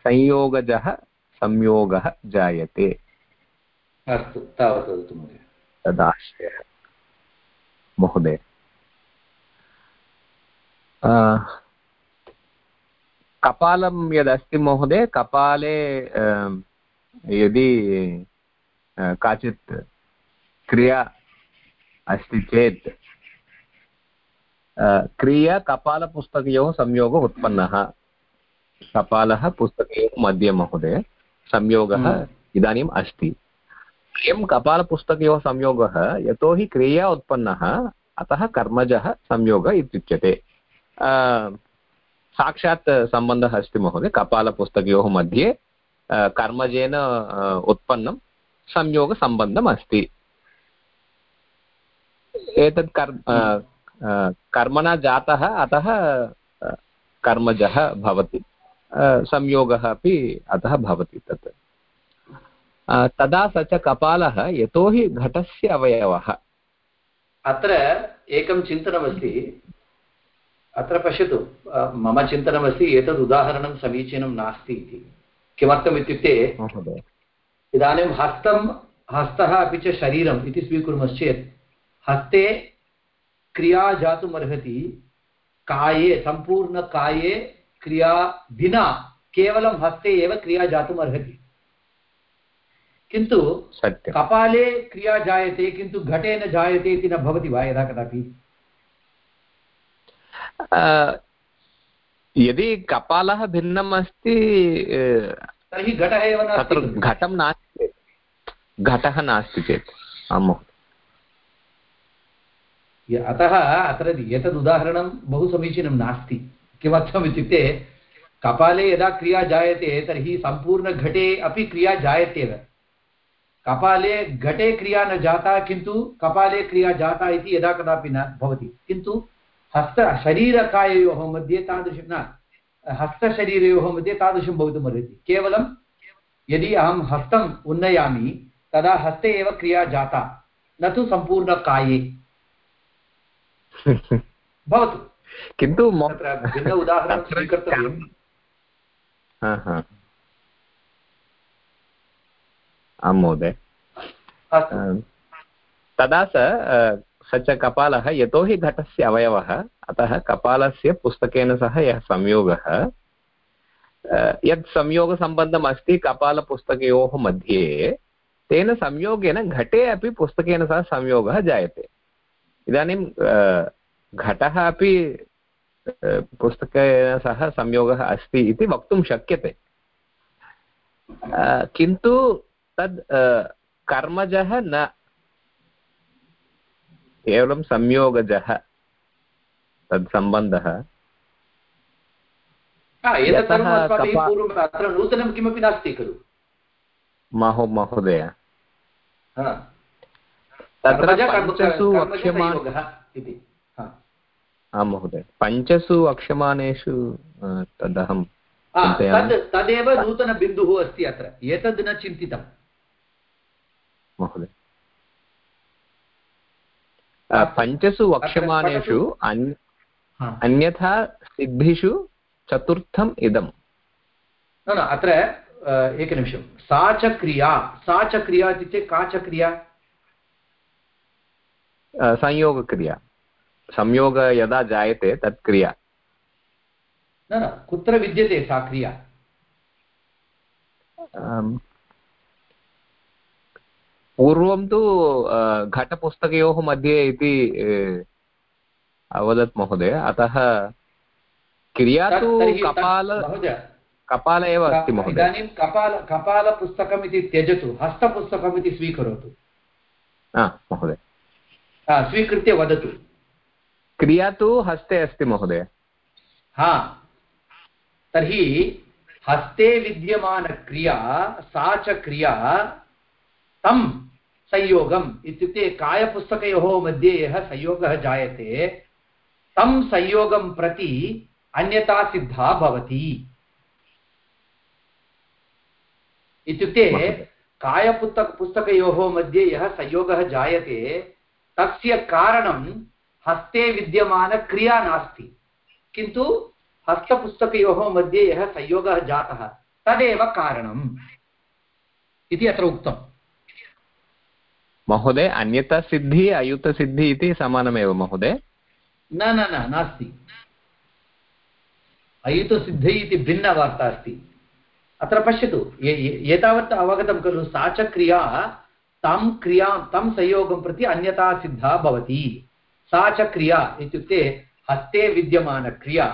संयोगजः संयोगः जायते। अस्तु, तावत् वदतु महोदय। तदाश्रयः महोदय। कपालं यदस्ति महोदय कपाले यदि काचित् क्रिया अस्ति चेत् क्रिया कपालपुस्तकयोः संयोगः उत्पन्नः। कपालः पुस्तकयोः मध्ये महोदय संयोगः हम्म। इदानीम् अस्ति। अयं कपालपुस्तकयोः संयोगः, यतोहि क्रिया उत्पन्नः, अतः कर्मजः संयोगः इत्युच्यते। साक्षात् सम्बन्धः अस्ति महोदय, कपालपुस्तकयोः मध्ये कर्मजेन उत्पन्नं संयोगसम्बन्धम् अस्ति एतत् कर् कर्मणा जातः, अतः कर्मजः भवति। संयोगः अपि अतः भवति तत्। तदा स च कपालः यतोहि घटस्य अवयवः। अत्र एकं चिन्तनमस्ति। अत्र पश्यतु मम चिन्तनमस्ति एतद् उदाहरणं समीचीनं नास्ति इति। किमर्थम् इत्युक्ते इदानीं हस्तं हस्तः अपि च शरीरम् इति स्वीकुर्मश्चेत् हस्ते क्रिया जातुमर्हति काये सम्पूर्णकाये क्रिया विना केवलं हस्ते एव क्रिया जातुम् अर्हति। किन्तु कपाले क्रिया जायते किन्तु घटे न जायते इति न भवति वा यदा कदापि? यदि कपालः भिन्नम् अस्ति तर्हि घटः एव तत्र घटं नास्ति घटः नास्ति चेत्। आम् अतः अत्र एतद् उदाहरणं बहु समीचीनं नास्ति। किमर्थम् इत्युक्ते कपाले यदा क्रिया जायते तर्हि सम्पूर्णघटे अपि क्रिया जायत्येव। कपाले घटे क्रिया न जाता किन्तु कपाले क्रिया जाता इति यदा कदापि न भवति। किन्तु हस्त शरीरकाययोः मध्ये तादृशं न हस्तशरीरयोः मध्ये तादृशं भवितुमर्हति केवलं यदि अहं हस्तम् उन्नयामि तदा हस्ते एव क्रिया जाता न तु सम्पूर्णकाये। भवतु। किन्तु भिन्न उदाहरणं स्वीकर्तव्यम् आं महोदय। तदा स स च कपालः यतोहि घटस्य अवयवः अतः कपालस्य पुस्तकेन सह यः संयोगः यत् संयोगसम्बन्धम् अस्ति कपालपुस्तकयोः मध्ये तेन संयोगेन घटे अपि पुस्तकेन सह संयोगः जायते। इदानीं घटः अपि पुस्तकेन सह संयोगः अस्ति इति वक्तुं शक्यते। किन्तु तद् कर्मजः न केवलं संयोगजः तद् सम्बन्धः। अत्र नूतनं किमपि नास्ति खलु। महो महोदय। तत्र पञ्चसु वक्ष्यमाणः आं महोदय। पञ्चसु अक्षमानेषु तदहं तदेव नूतनबिन्दुः अस्ति अत्र। एतद् न चिन्तितम्। महोदय। पञ्चसु वक्ष्यमाणेषु अन्यथा सिद्धिषु चतुर्थम् इदम्। न न अत्र एकनिमिषं सा च क्रिया। सा च क्रिया इत्युक्ते का च क्रिया? संयोगक्रिया। संयोग यदा जायते तत् क्रिया। न न कुत्र विद्यते सा क्रिया? पूर्वं तु घटपुस्तकयोः मध्ये इति अवदत् महोदय। अतः क्रिया तु कपाल कपाल एव अस्ति महोदय। इदानीं कपाल कपालपुस्तकम् इति त्यजतु हस्तपुस्तकम् इति स्वीकरोतु महोदय। स्वीकृत्य वदतु। क्रिया तु हस्ते अस्ति महोदय। हा। तर्हि हस्ते विद्यमानक्रिया सा च क्रिया तं संयोगम् इत्युक्ते कायपुस्तकयोः मध्ये यः संयोगः जायते, तं संयोगं प्रति अन्यता सिद्धा भवति। इत्युक्ते कायपुस्तक पुस्तकयोः मध्ये यः संयोगः जायते, तस्य कारणं हस्ते विद्यमानक्रिया नास्ति। किन्तु हस्तपुस्तकयोः मध्ये यः संयोगः जातः, तदेव कारणम्। इति अत्र उक्तम्। महोदय, अन्यतासिद्धिः, अयुतसिद्धिः इति समानमेव, महोदय? न न न, नास्ति। अयुतसिद्धिः इति भिन्नवार्ता अस्ति। अत्र पश्यतु एतावत् अवगतं खलु, सा च क्रिया, तं क्रियाँ, तं संयोगं प्रति अन्यथा सिद्धा भवति। सा च क्रिया इत्युक्ते, हस्ते विद्यमानक्रिया,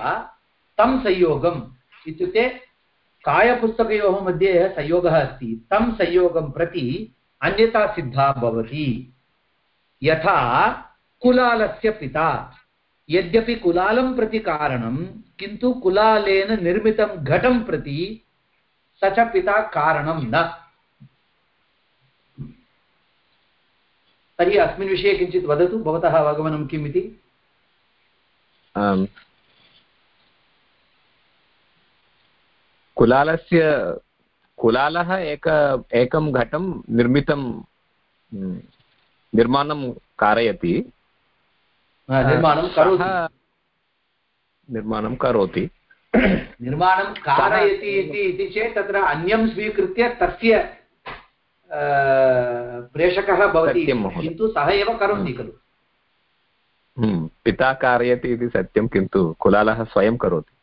तं संयोगम् इत्युक्ते, कायपुस्तकयोः मध्ये संयोगः अस्ति। तं संयोगं प्रति अन्यथा सिद्धा भवति। यथा कुलालस्य पिता। यद्यपि कुलालं प्रति कारणं, किन्तु कुलालेन निर्मितं घटं प्रति स च पिता कारणं न। तर्हि अस्मिन् विषये किञ्चित् वदतु, भवतः अवगमनं किम् इति कुलालस्य कुलालः एक एकं घटं निर्मितं निर्माणं कारयति। निर्माणं करोति। निर्माणं कारयति इति चेत् तत्र अन्यं स्वीकृत्य तस्य प्रेषकः भवति। किन्तु सः एव करोति खलु। हम्म, पिता कारयति इति सत्यं किन्तु कुलालः स्वयं करोति।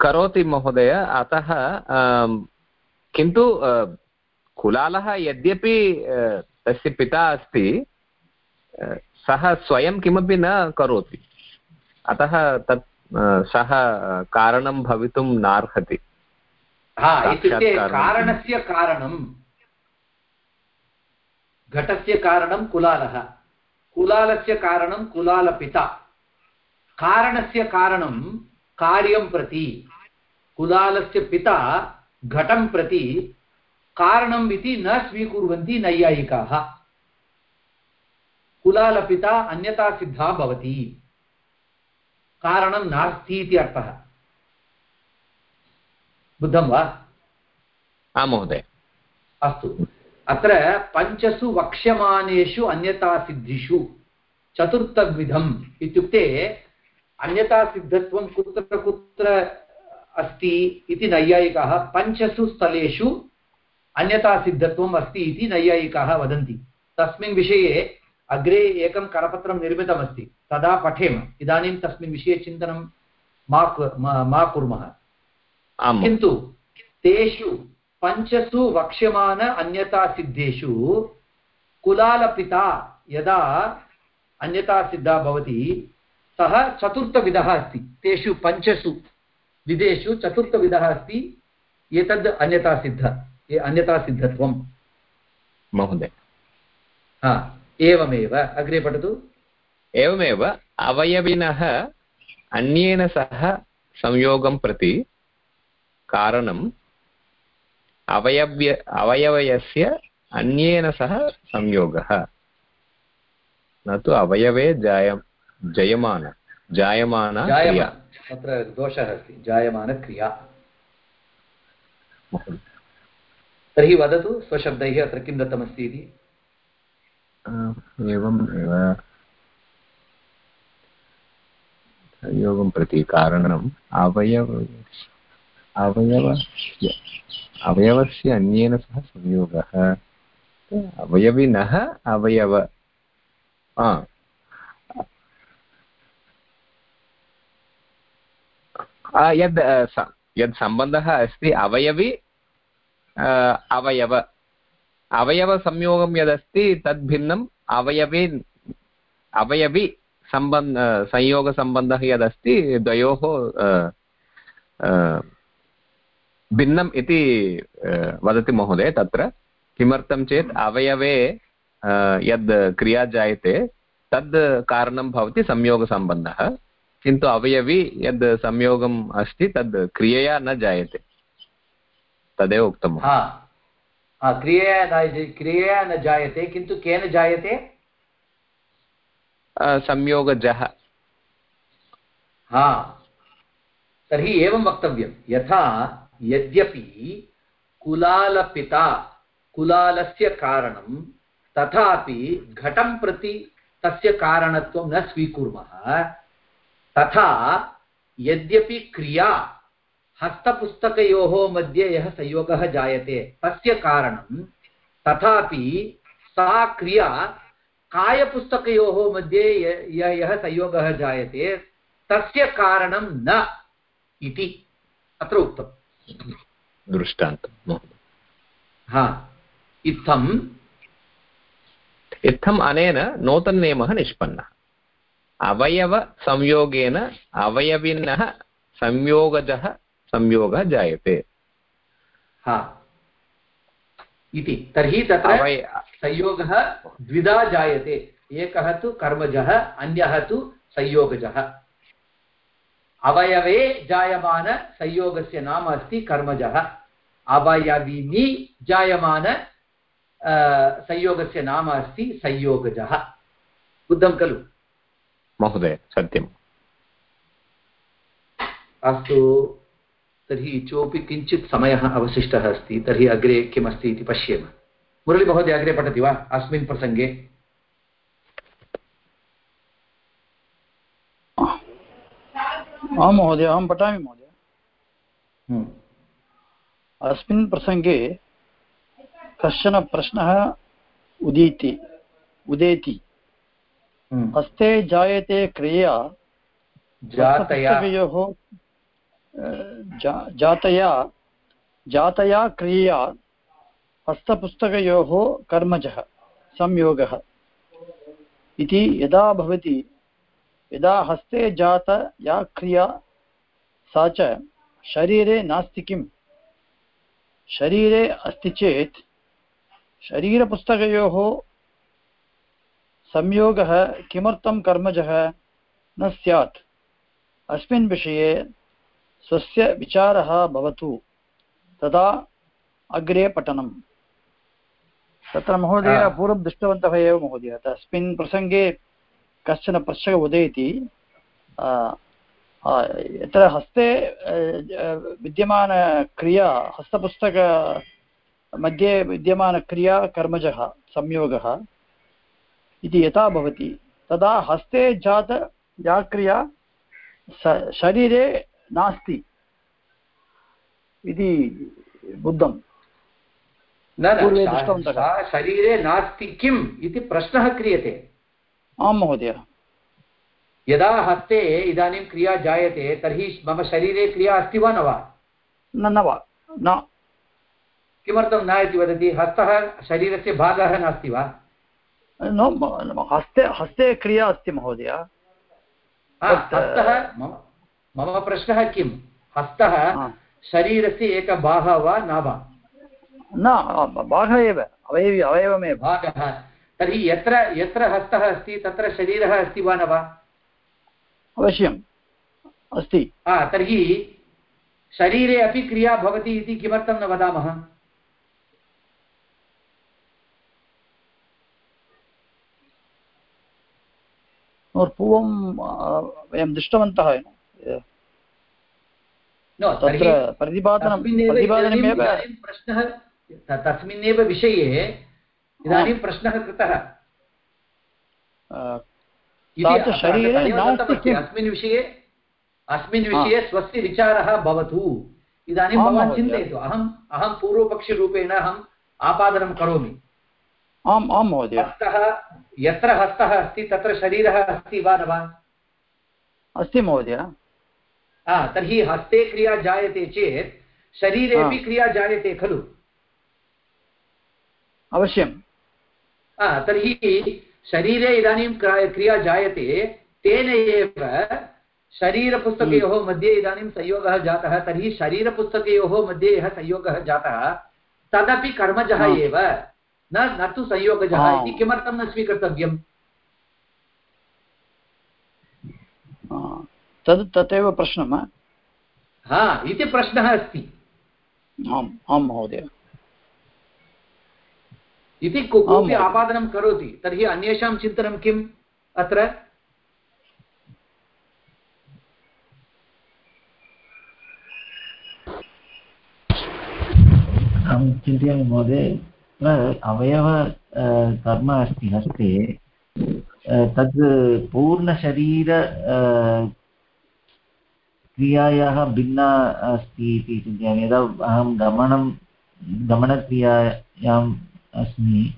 करोति महोदय अतः किन्तु कुलालः यद्यपि तस्य पिता अस्ति सः स्वयं किमपि न करोति। अतः तत् सः कारणं भवितुं नार्हति। कारणस्य कारणं घटस्य कारणं कुलालः। कुलालस्य कारणं कुलालपिता। कारणस्य कारणं कार्यं प्रति कुलालस्य पिता घटं प्रति कारणम् इति न स्वीकुर्वन्ति नैयायिकाः। कुलालपिता अन्यथा सिद्धा भवति। कारणं नास्ति इति अर्थः। बुद्धं वा? आं महोदय। अस्तु। अत्र पञ्चसु वक्ष्यमानेषु अन्यतासिद्धिषु चतुर्थविधम् इत्युक्ते अन्यतासिद्धत्वं कुत्र कुत्र अस्ति इति नैयायिकाः पञ्चसु स्थलेषु अन्यतासिद्धत्वम् अस्ति इति नैयायिकाः वदन्ति। तस्मिन् विषये अग्रे एकं करपत्रं निर्मितमस्ति। तदा पठेम। इदानीं तस्मिन् विषये चिन्तनं मा मा कुर्मः। किन्तु तेषु पञ्चसु वक्ष्यमान अन्यतासिद्धेषु कुलालपिता यदा अन्यतासिद्धा भवति सः चतुर्थविधः अस्ति। तेषु पञ्चसु विधेषु चतुर्थविधः अस्ति। एतद् अन्यतासिद्ध। अन्यतासिद्धत्वं महोदय। हा एवमेव। अग्रे पठतु। एवमेव अवयविनः अन्येन सह संयोगं प्रति कारणम् अवयव्य अवयवयस्य अन्येन सह संयोगः। न तु अवयवे जाय जयमान जायमान तत्र दोषः अस्ति जायमानक्रिया तर्हि वदतु स्वशब्दैः अत्र किं दत्तमस्ति इति? एवम् एव। योगं प्रति कारणम् अवयव अवयव अवयवस्य अन्येन सह संयोगः। अवयविनः अवयव। यद् यद् सम्बन्धः अस्ति अवयवि अवयव। अवयवसंयोगं यदस्ति तद् अवयवे, अवयवि सम्बन्ध संयोगसम्बन्धः यदस्ति, द्वयोः भिन्नम् इति वदति महोदय, तत्र। किमर्थं चेत् अवयवे यद् क्रिया जायते, तद् कारणं भवति संयोगसम्बन्धः। किन्तु अवयवि यद् संयोगम् अस्ति तद् क्रियया न जायते। तदेव उक्तं क्रियया न क्रियया न जायते किन्तु केन जायते? संयोगजः। हा। तर्हि एवं वक्तव्यं। यथा यद्यपि कुलालपिता कुलालस्य कारणं तथापि घटं प्रति तस्य कारणत्वं न स्वीकुर्मः तथा यद्यपि क्रिया हस्तपुस्तकयोः मध्ये यः संयोगः जायते तस्य कारणं तथापि सा क्रिया कायपुस्तकयोः मध्ये यः संयोगः जायते तस्य कारणं न इति अत्र उक्तम् दृष्टान्तम् हा इत्थम्। इत्थम् अनेन नूतननियमः निष्पन्नः। अवयवसंयोगेन अवयविनः संयोगजः संयोगः जायते। हा। इति। तर्हि तत्र संयोगः द्विधा जायते। एकः तु कर्मजः अन्यः तु संयोगजः। अवयवे जायमानसंयोगस्य नाम अस्ति कर्मजः। अवयविनि जायमान संयोगस्य नाम अस्ति संयोगजः। बुद्धं खलु? महोदय सत्यम् अस्तु तर्हि इतोपि किञ्चित् समयः अवशिष्टः अस्ति तर्हि अग्रे किमस्ति इति पश्येम। मुरळीमहोदय अग्रे पठति वा? अस्मिन् प्रसङ्गे। आं महोदय अहं पठामि महोदय। हम्म। अस्मिन् प्रसङ्गे कश्चन प्रश्नः उदीति उदेति। हस्ते जायते क्रिया जातयोः। जातया जातया क्रिया हस्तपुस्तकयोः कर्मजः संयोगः। इति यदा भवति यदा हस्ते जात या क्रिया सा च शरीरे नास्ति किम्? शरीरे अस्ति चेत् शरीरपुस्तकयोः संयोगः किमर्थं कर्मजः? न स्यात्। अस्मिन् विषये स्वस्य विचारः भवतु। तदा अग्रे पठनम्। तत्र महोदय पूर्वं दृष्टवन्तः एव महोदय। तस्मिन् प्रसङ्गे कश्चन प्रश्नः उदेति। यत्र हस्ते विद्यमानक्रिया हस्तपुस्तक मध्ये विद्यमानक्रिया कर्मजः संयोगः। इति यथा भवति। तदा हस्ते जात या क्रिया शरीरे नास्ति इति बुद्धं। दृष्टवन्तः शरीरे नास्ति किम् इति प्रश्नः क्रियते। आं महोदय। यदा हस्ते इदानीं क्रिया जायते तर्हि मम शरीरे क्रिया अस्ति वा न वा? न न वा न। किमर्थं न इति वदति? हस्तः शरीरस्य भागः नास्ति वा? हस्ते हस्ते क्रिया अस्ति महोदय। हस्तः मम प्रश्नः किं हस्तः शरीरस्य एकः भागः वा न वा न भागः एव अवयवि अवयवमेव। भागः। तर्हि यत्र यत्र हस्तः अस्ति तत्र शरीरः अस्ति वा न वा? अवश्यम् अस्ति। तर्हि शरीरे अपि क्रिया भवति इति किमर्थं न वदामः? पूर्वं वयं दृष्टवन्तः तत्र प्रतिपादनं प्रतिपादनमेव प्रश्नः तस्मिन्नेव विषये इदानीं प्रश्नः कृतः। अस्मिन् विषये अस्मिन् विषये स्वस्य विचारः भवतु। इदानीं भवान् चिन्तयतु। अहम् अहं पूर्वपक्षरूपेण अहम् आपादनं करोमि। आम् आं महोदय। यत्र हस्तः अस्ति तत्र शरीरः अस्ति वा न वा? अस्ति महोदय। तर्हि हस्ते क्रिया जायते चेत् शरीरे अपि क्रिया जायते खलु। अवश्यं तर्हि शरीरे इदानीं क्रिया जायते तेन एव शरीरपुस्तकयोः हम्म। मध्ये इदानीं संयोगः जातः तर्हि शरीरपुस्तकयोः मध्ये यः संयोगः जातः तदपि कर्मजः एव। न न तु संयोगजः इति किमर्थं न स्वीकर्तव्यम्? तद् तदेव प्रश्नः हा? इति प्रश्नः अस्ति। आम् आं महोदय। इति कोऽपि आपादनं करोति तर्हि अन्येषां चिन्तनं किम् अत्र? अहं चिन्तयामि महोदय अवयव कर्म अस्ति, हस्ते तद् पूर्णशरीर क्रियायाः भिन्ना अस्ति इति चिन्तयामि। यदा अहं गमनं, गमनक्रियायाम् अस्मि,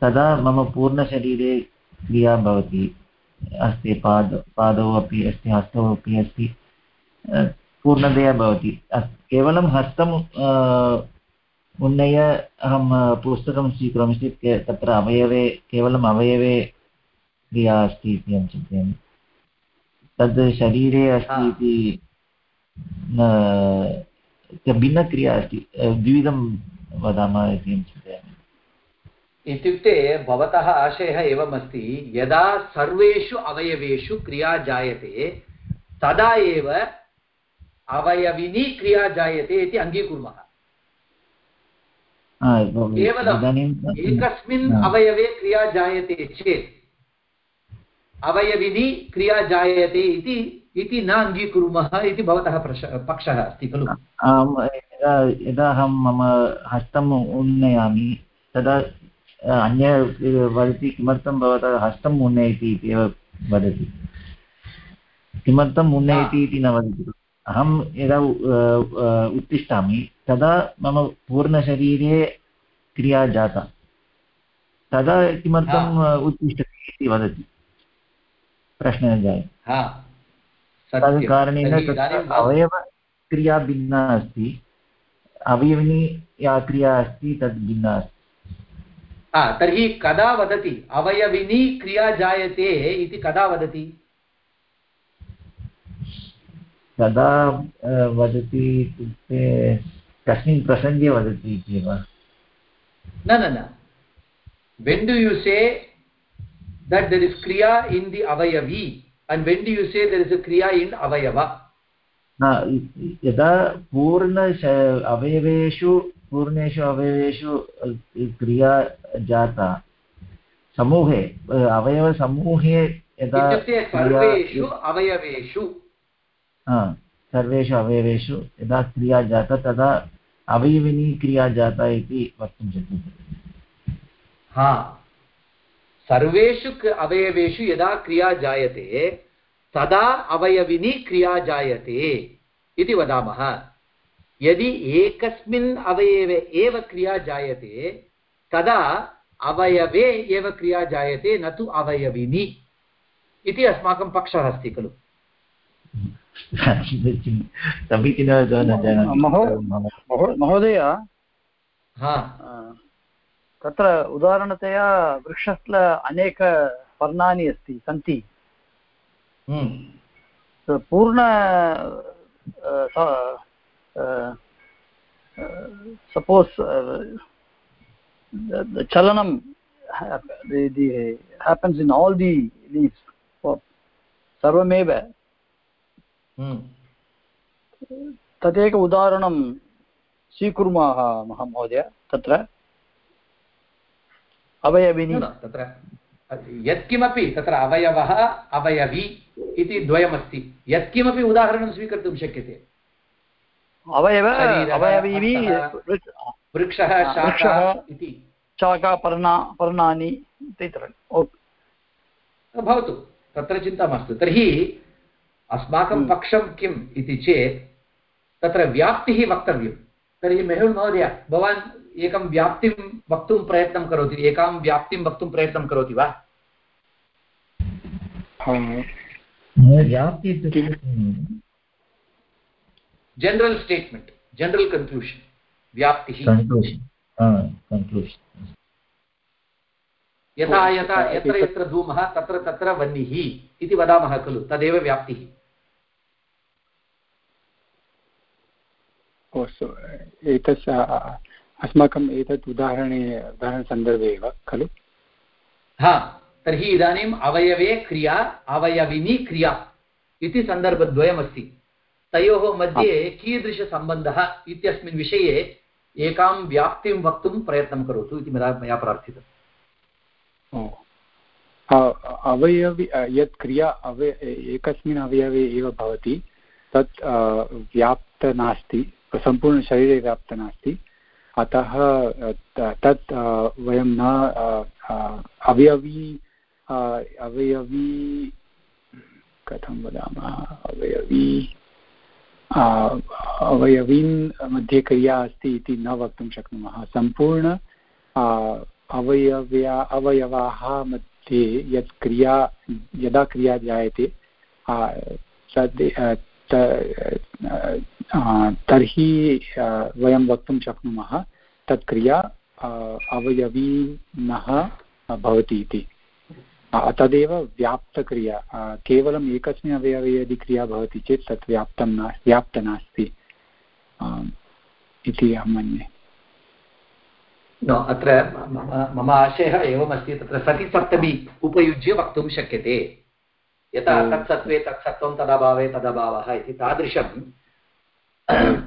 तदा मम पूर्णशरीरे क्रिया भवति। अस्ति पाद, पादौ अपि अस्ति, हस्तौ अपि अस्ति। पूर्णतया भवति। केवलं हस्तं उन्नय अहं पुस्तकं स्वीकरोमि चेत् तत्र अवयवे केवलम् अवयवे क्रिया अस्ति इति अहं चिन्तयामि तद् शरीरे अस्ति इति भिन्नक्रिया अस्ति द्विविधं वदामः इति अहं चिन्तयामि इत्युक्ते भवतः आशयः एवमस्ति यदा सर्वेषु अवयवेषु क्रिया जायते तदा एव अवयविनी क्रिया जायते इति अङ्गीकुर्मः केवलम् एकस्मिन् अवयवे क्रिया जायते चेत् अवयविनी क्रिया जायते इति इति न अङ्गीकुर्मः इति भवतः पक्षः अस्ति खलु? यदा अहं मम हस्तम् उन्नयामि तदा अन्य वदति किमर्थं भवतः हस्तम् उन्नयति इति एव वदति। किमर्थम् उन्नयति इति न वदति। अहं यदा उत्तिष्ठामि तदा मम पूर्णशरीरे क्रिया जाता। तदा किमर्थम् उत्तिष्ठति इति वदति। प्रश्नः जायते। तद् कारणेन अवयवक्रिया भिन्ना अस्ति। अवयविनी या क्रिया अस्ति तद् भिन्ना अस्ति। तर्हि कदा वदति? अवयविनी क्रिया जायते इति कदा वदति? कदा वदति इत्युक्ते कस्मिन् प्रसङ्गे वदति इति वा न न न when do you say that there is kriya in the avayavi and when do you say there is a kriya in avayava यदा पूर्ण अवयवेषु पूर्णेषु अवयवेषु क्रिया जाता समूहे अवयवसमूहे यदा सर्वेषु अवयवेषु सर्वेषु अवयवेषु यदा क्रिया जाता तदा अवयविनी क्रिया जाता इति वक्तुं शक्यते हा सर्वेषु अवयवेषु यदा क्रिया जायते तदा अवयविनी क्रिया जायते इति वदामः यदि एकस्मिन् अवयवे एव क्रिया जायते तदा अवयवे एव क्रिया जायते न तु अवयविनी इति अस्माकं पक्षः अस्ति खलु महोदय तत्र उदाहरणतया वृक्षस्य अनेकपर्णानि अस्ति सन्ति हम्म। पूर्ण uh, the, the happens in all the leaves sarvameva तदेक उदाहरणं स्वीकुर्मः महोदय तत्र। अवयविनी। तत्र यत्किमपि तत्र अवयवः अवयवी इति द्वयमस्ति। यत्किमपि उदाहरणं स्वीकर्तुं शक्यते। अवयव अवयवी वृक्षः वृक्षः इति। शाखा पर्णा पर्णानि भवतु तत्र चिन्ता मास्तु। तर्हि अस्माकं हम्म। पक्षं किम् इति चेत् तत्र व्याप्तिः वक्तव्यं। तर्हि मेहुल् महोदय भवान् एकं व्याप्तिं वक्तुं प्रयत्नं करोति एकां व्याप्तिं वक्तुं प्रयत्नं करोति वा? व्याप्ति जनरल् स्टेट्मेण्ट् जनरल् कन्क्लूषन् व्याप्तिः। यथा यथा यत्र यत्र धूमः तत्र तत्र वह्निः इति वदामः खलु तदेव व्याप्तिः। एतस्य अस्माकम् एतत् उदाहरणे उदाहरणसन्दर्भे एव खलु? हा तर्हि इदानीम् अवयवे क्रिया अवयविनी क्रिया इति सन्दर्भद्वयमस्ति। तयोः मध्ये कीदृशसम्बन्धः इत्यस्मिन् विषये एकां व्याप्तिं वक्तुं प्रयत्नं करोतु इति मया मया प्रार्थितम्। अवयवि यत् क्रिया अवय एकस्मिन् अवयवे एव भवति तत् व्याप्त नास्ति। सम्पूर्णशरीरे व्याप्त नास्ति। अतः तत् वयं न अवयवी अवयवी, कथं वदामः? अवयवी अवयवीन् मध्ये क्रिया अस्ति इति न वक्तुं शक्नुमः। सम्पूर्ण अवयव्या, अवयवाः मध्ये यत् क्रिया, यदा क्रिया जायते तद् तर्हि वयं वक्तुं शक्नुमः तत् क्रिया अवयवीनः भवति इति। तदेव व्याप्तक्रिया। केवलम् एकस्मिन् अवयवे यदि क्रिया भवति चेत् तत् व्याप्तं न व्याप्त नास्ति। इति अहं मन्ये। अत्र मम आशयः एवमस्ति। तत्र सतिसप्तमी उपयुज्य वक्तुं शक्यते। यथा तत्सत्त्वे तत्सत्त्वं तदभावे तदभावः इति तादृशम्।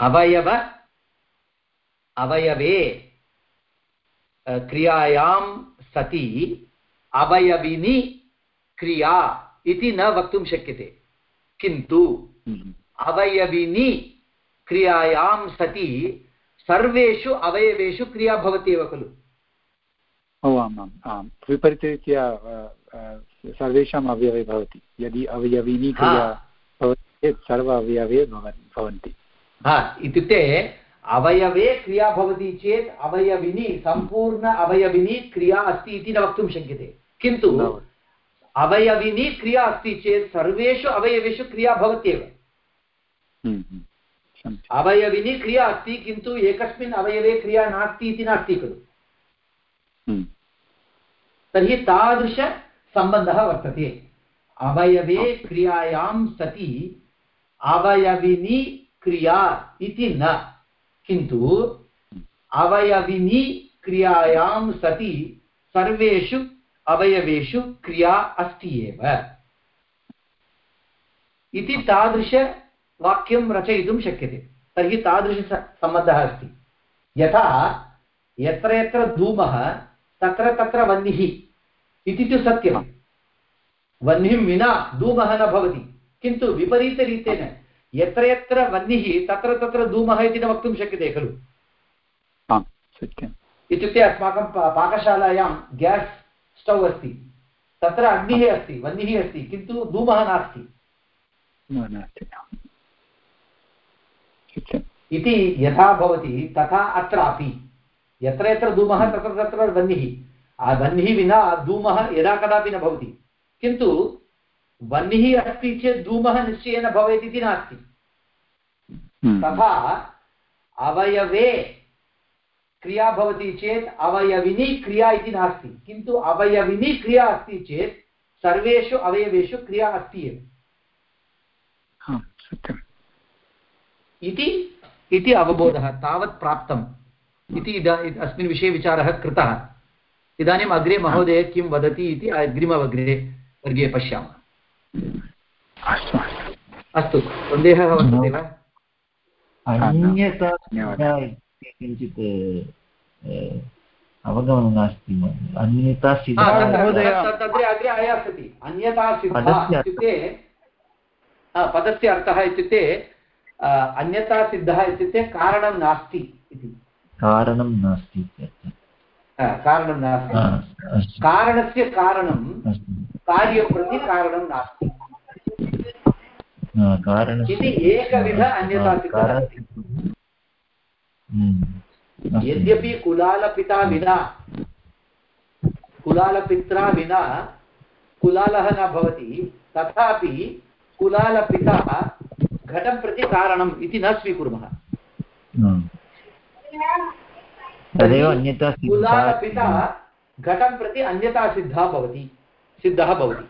अवयव अवयवे क्रियायां सति अवयविनी क्रिया इति न वक्तुं शक्यते। किन्तु हम्म। अवयविनी क्रियायां सति सर्वेषु अवयवेषु क्रिया भवति एव खलु। ओ आम् आम् आम्। विपरीतरीत्या सर्वेषाम् अवयवे भवति। यदि अवयविनी क्रिया भवति चेत् सर्व अवयवे भवन्ति। हा इत्युक्ते अवयवे क्रिया भवति चेत् अवयविनी सम्पूर्ण अवयविनी क्रिया अस्ति इति न वक्तुं शक्यते। किन्तु अवयविनी क्रिया अस्ति चेत् सर्वेषु अवयवेषु क्रिया भवत्येव। हम्म, हम्म, अवयविनी क्रिया अस्ति किन्तु एकस्मिन् अवयवे क्रिया नास्ति इति नास्ति खलु। हम्म। तर्हि तादृशसम्बन्धः वर्तते। अवयवे क्रियायां सति अवयविनी क्रिया इति न किन्तु अवयविनी क्रियायां सति सर्वेषु अवयवेषु क्रिया अस्ति एव इति तादृशवाक्यं रचयितुं शक्यते तर्हि तादृशसम्बन्धः अस्ति यथा यत्र यत्र धूमः तत्र तत्र वह्निः इति तु सत्यं वह्निं विना धूमः न भवति किन्तु विपरीतरीतेन यत्र यत्र वह्निः तत्र तत्र धूमः इति न वक्तुं शक्यते खलु। इत्युक्ते अस्माकं पाकशालायां गेस् स्टव् अस्ति। तत्र अग्निः अस्ति वह्निः अस्ति किन्तु धूमः नास्ति। इति यथा भवति तथा अत्रापि। यत्र यत्र धूमः तत्र तत्र वह्निः। वह्निः विना धूमः यदा कदापि न भवति। किन्तु वह्निः अस्ति चेत् धूमः निश्चयेन भवेत् इति नास्ति। हम्म। तथा अवयवे क्रिया भवति चेत् अवयविनी क्रिया इति नास्ति। किन्तु अवयविनी क्रिया अस्ति चेत् सर्वेषु अवयवेषु क्रिया अस्ति एव। इति इति अवबोधः तावत् प्राप्तम्। इति अस्मिन् विषये विचारः कृतः। इदानीम् अग्रे महोदय किं वदति इति अग्रिमवर्गे वर्गे पश्यामः। अस्तु सन्देहः वर्तते वा अन्यथा किञ्चित् अवगमनं नास्ति अन्यथा तत्र अग्रे आयास्यति। अन्यथा इत्युक्ते पदस्य अर्थः इत्युक्ते अन्यथा सिद्धः इत्युक्ते कारणं नास्ति इति। कारणं नास्ति कारणं नास्ति। कारणस्य कारणं कार्यं प्रति कारणं नास्ति। इति एकविध अन्यथा हम्म। यद्यपि कुलालपिता विना कुलालपित्रा विना कुलालः न भवति तथापि कुलालपिता घटं प्रति कारणम् इति न स्वीकुर्मः। तदेव अन्यथा कुलालपिता घटं प्रति अन्यथा सिद्धः भवति। सिद्धः भवति।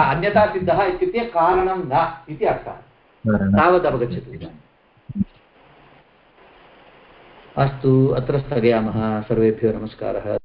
अन्यथा सिद्धः इत्युक्ते कारणं न इति अर्थः। तावत् अवगच्छतु। अस्तु अत्र स्थगयामः। सर्वेभ्यो नमस्कारः।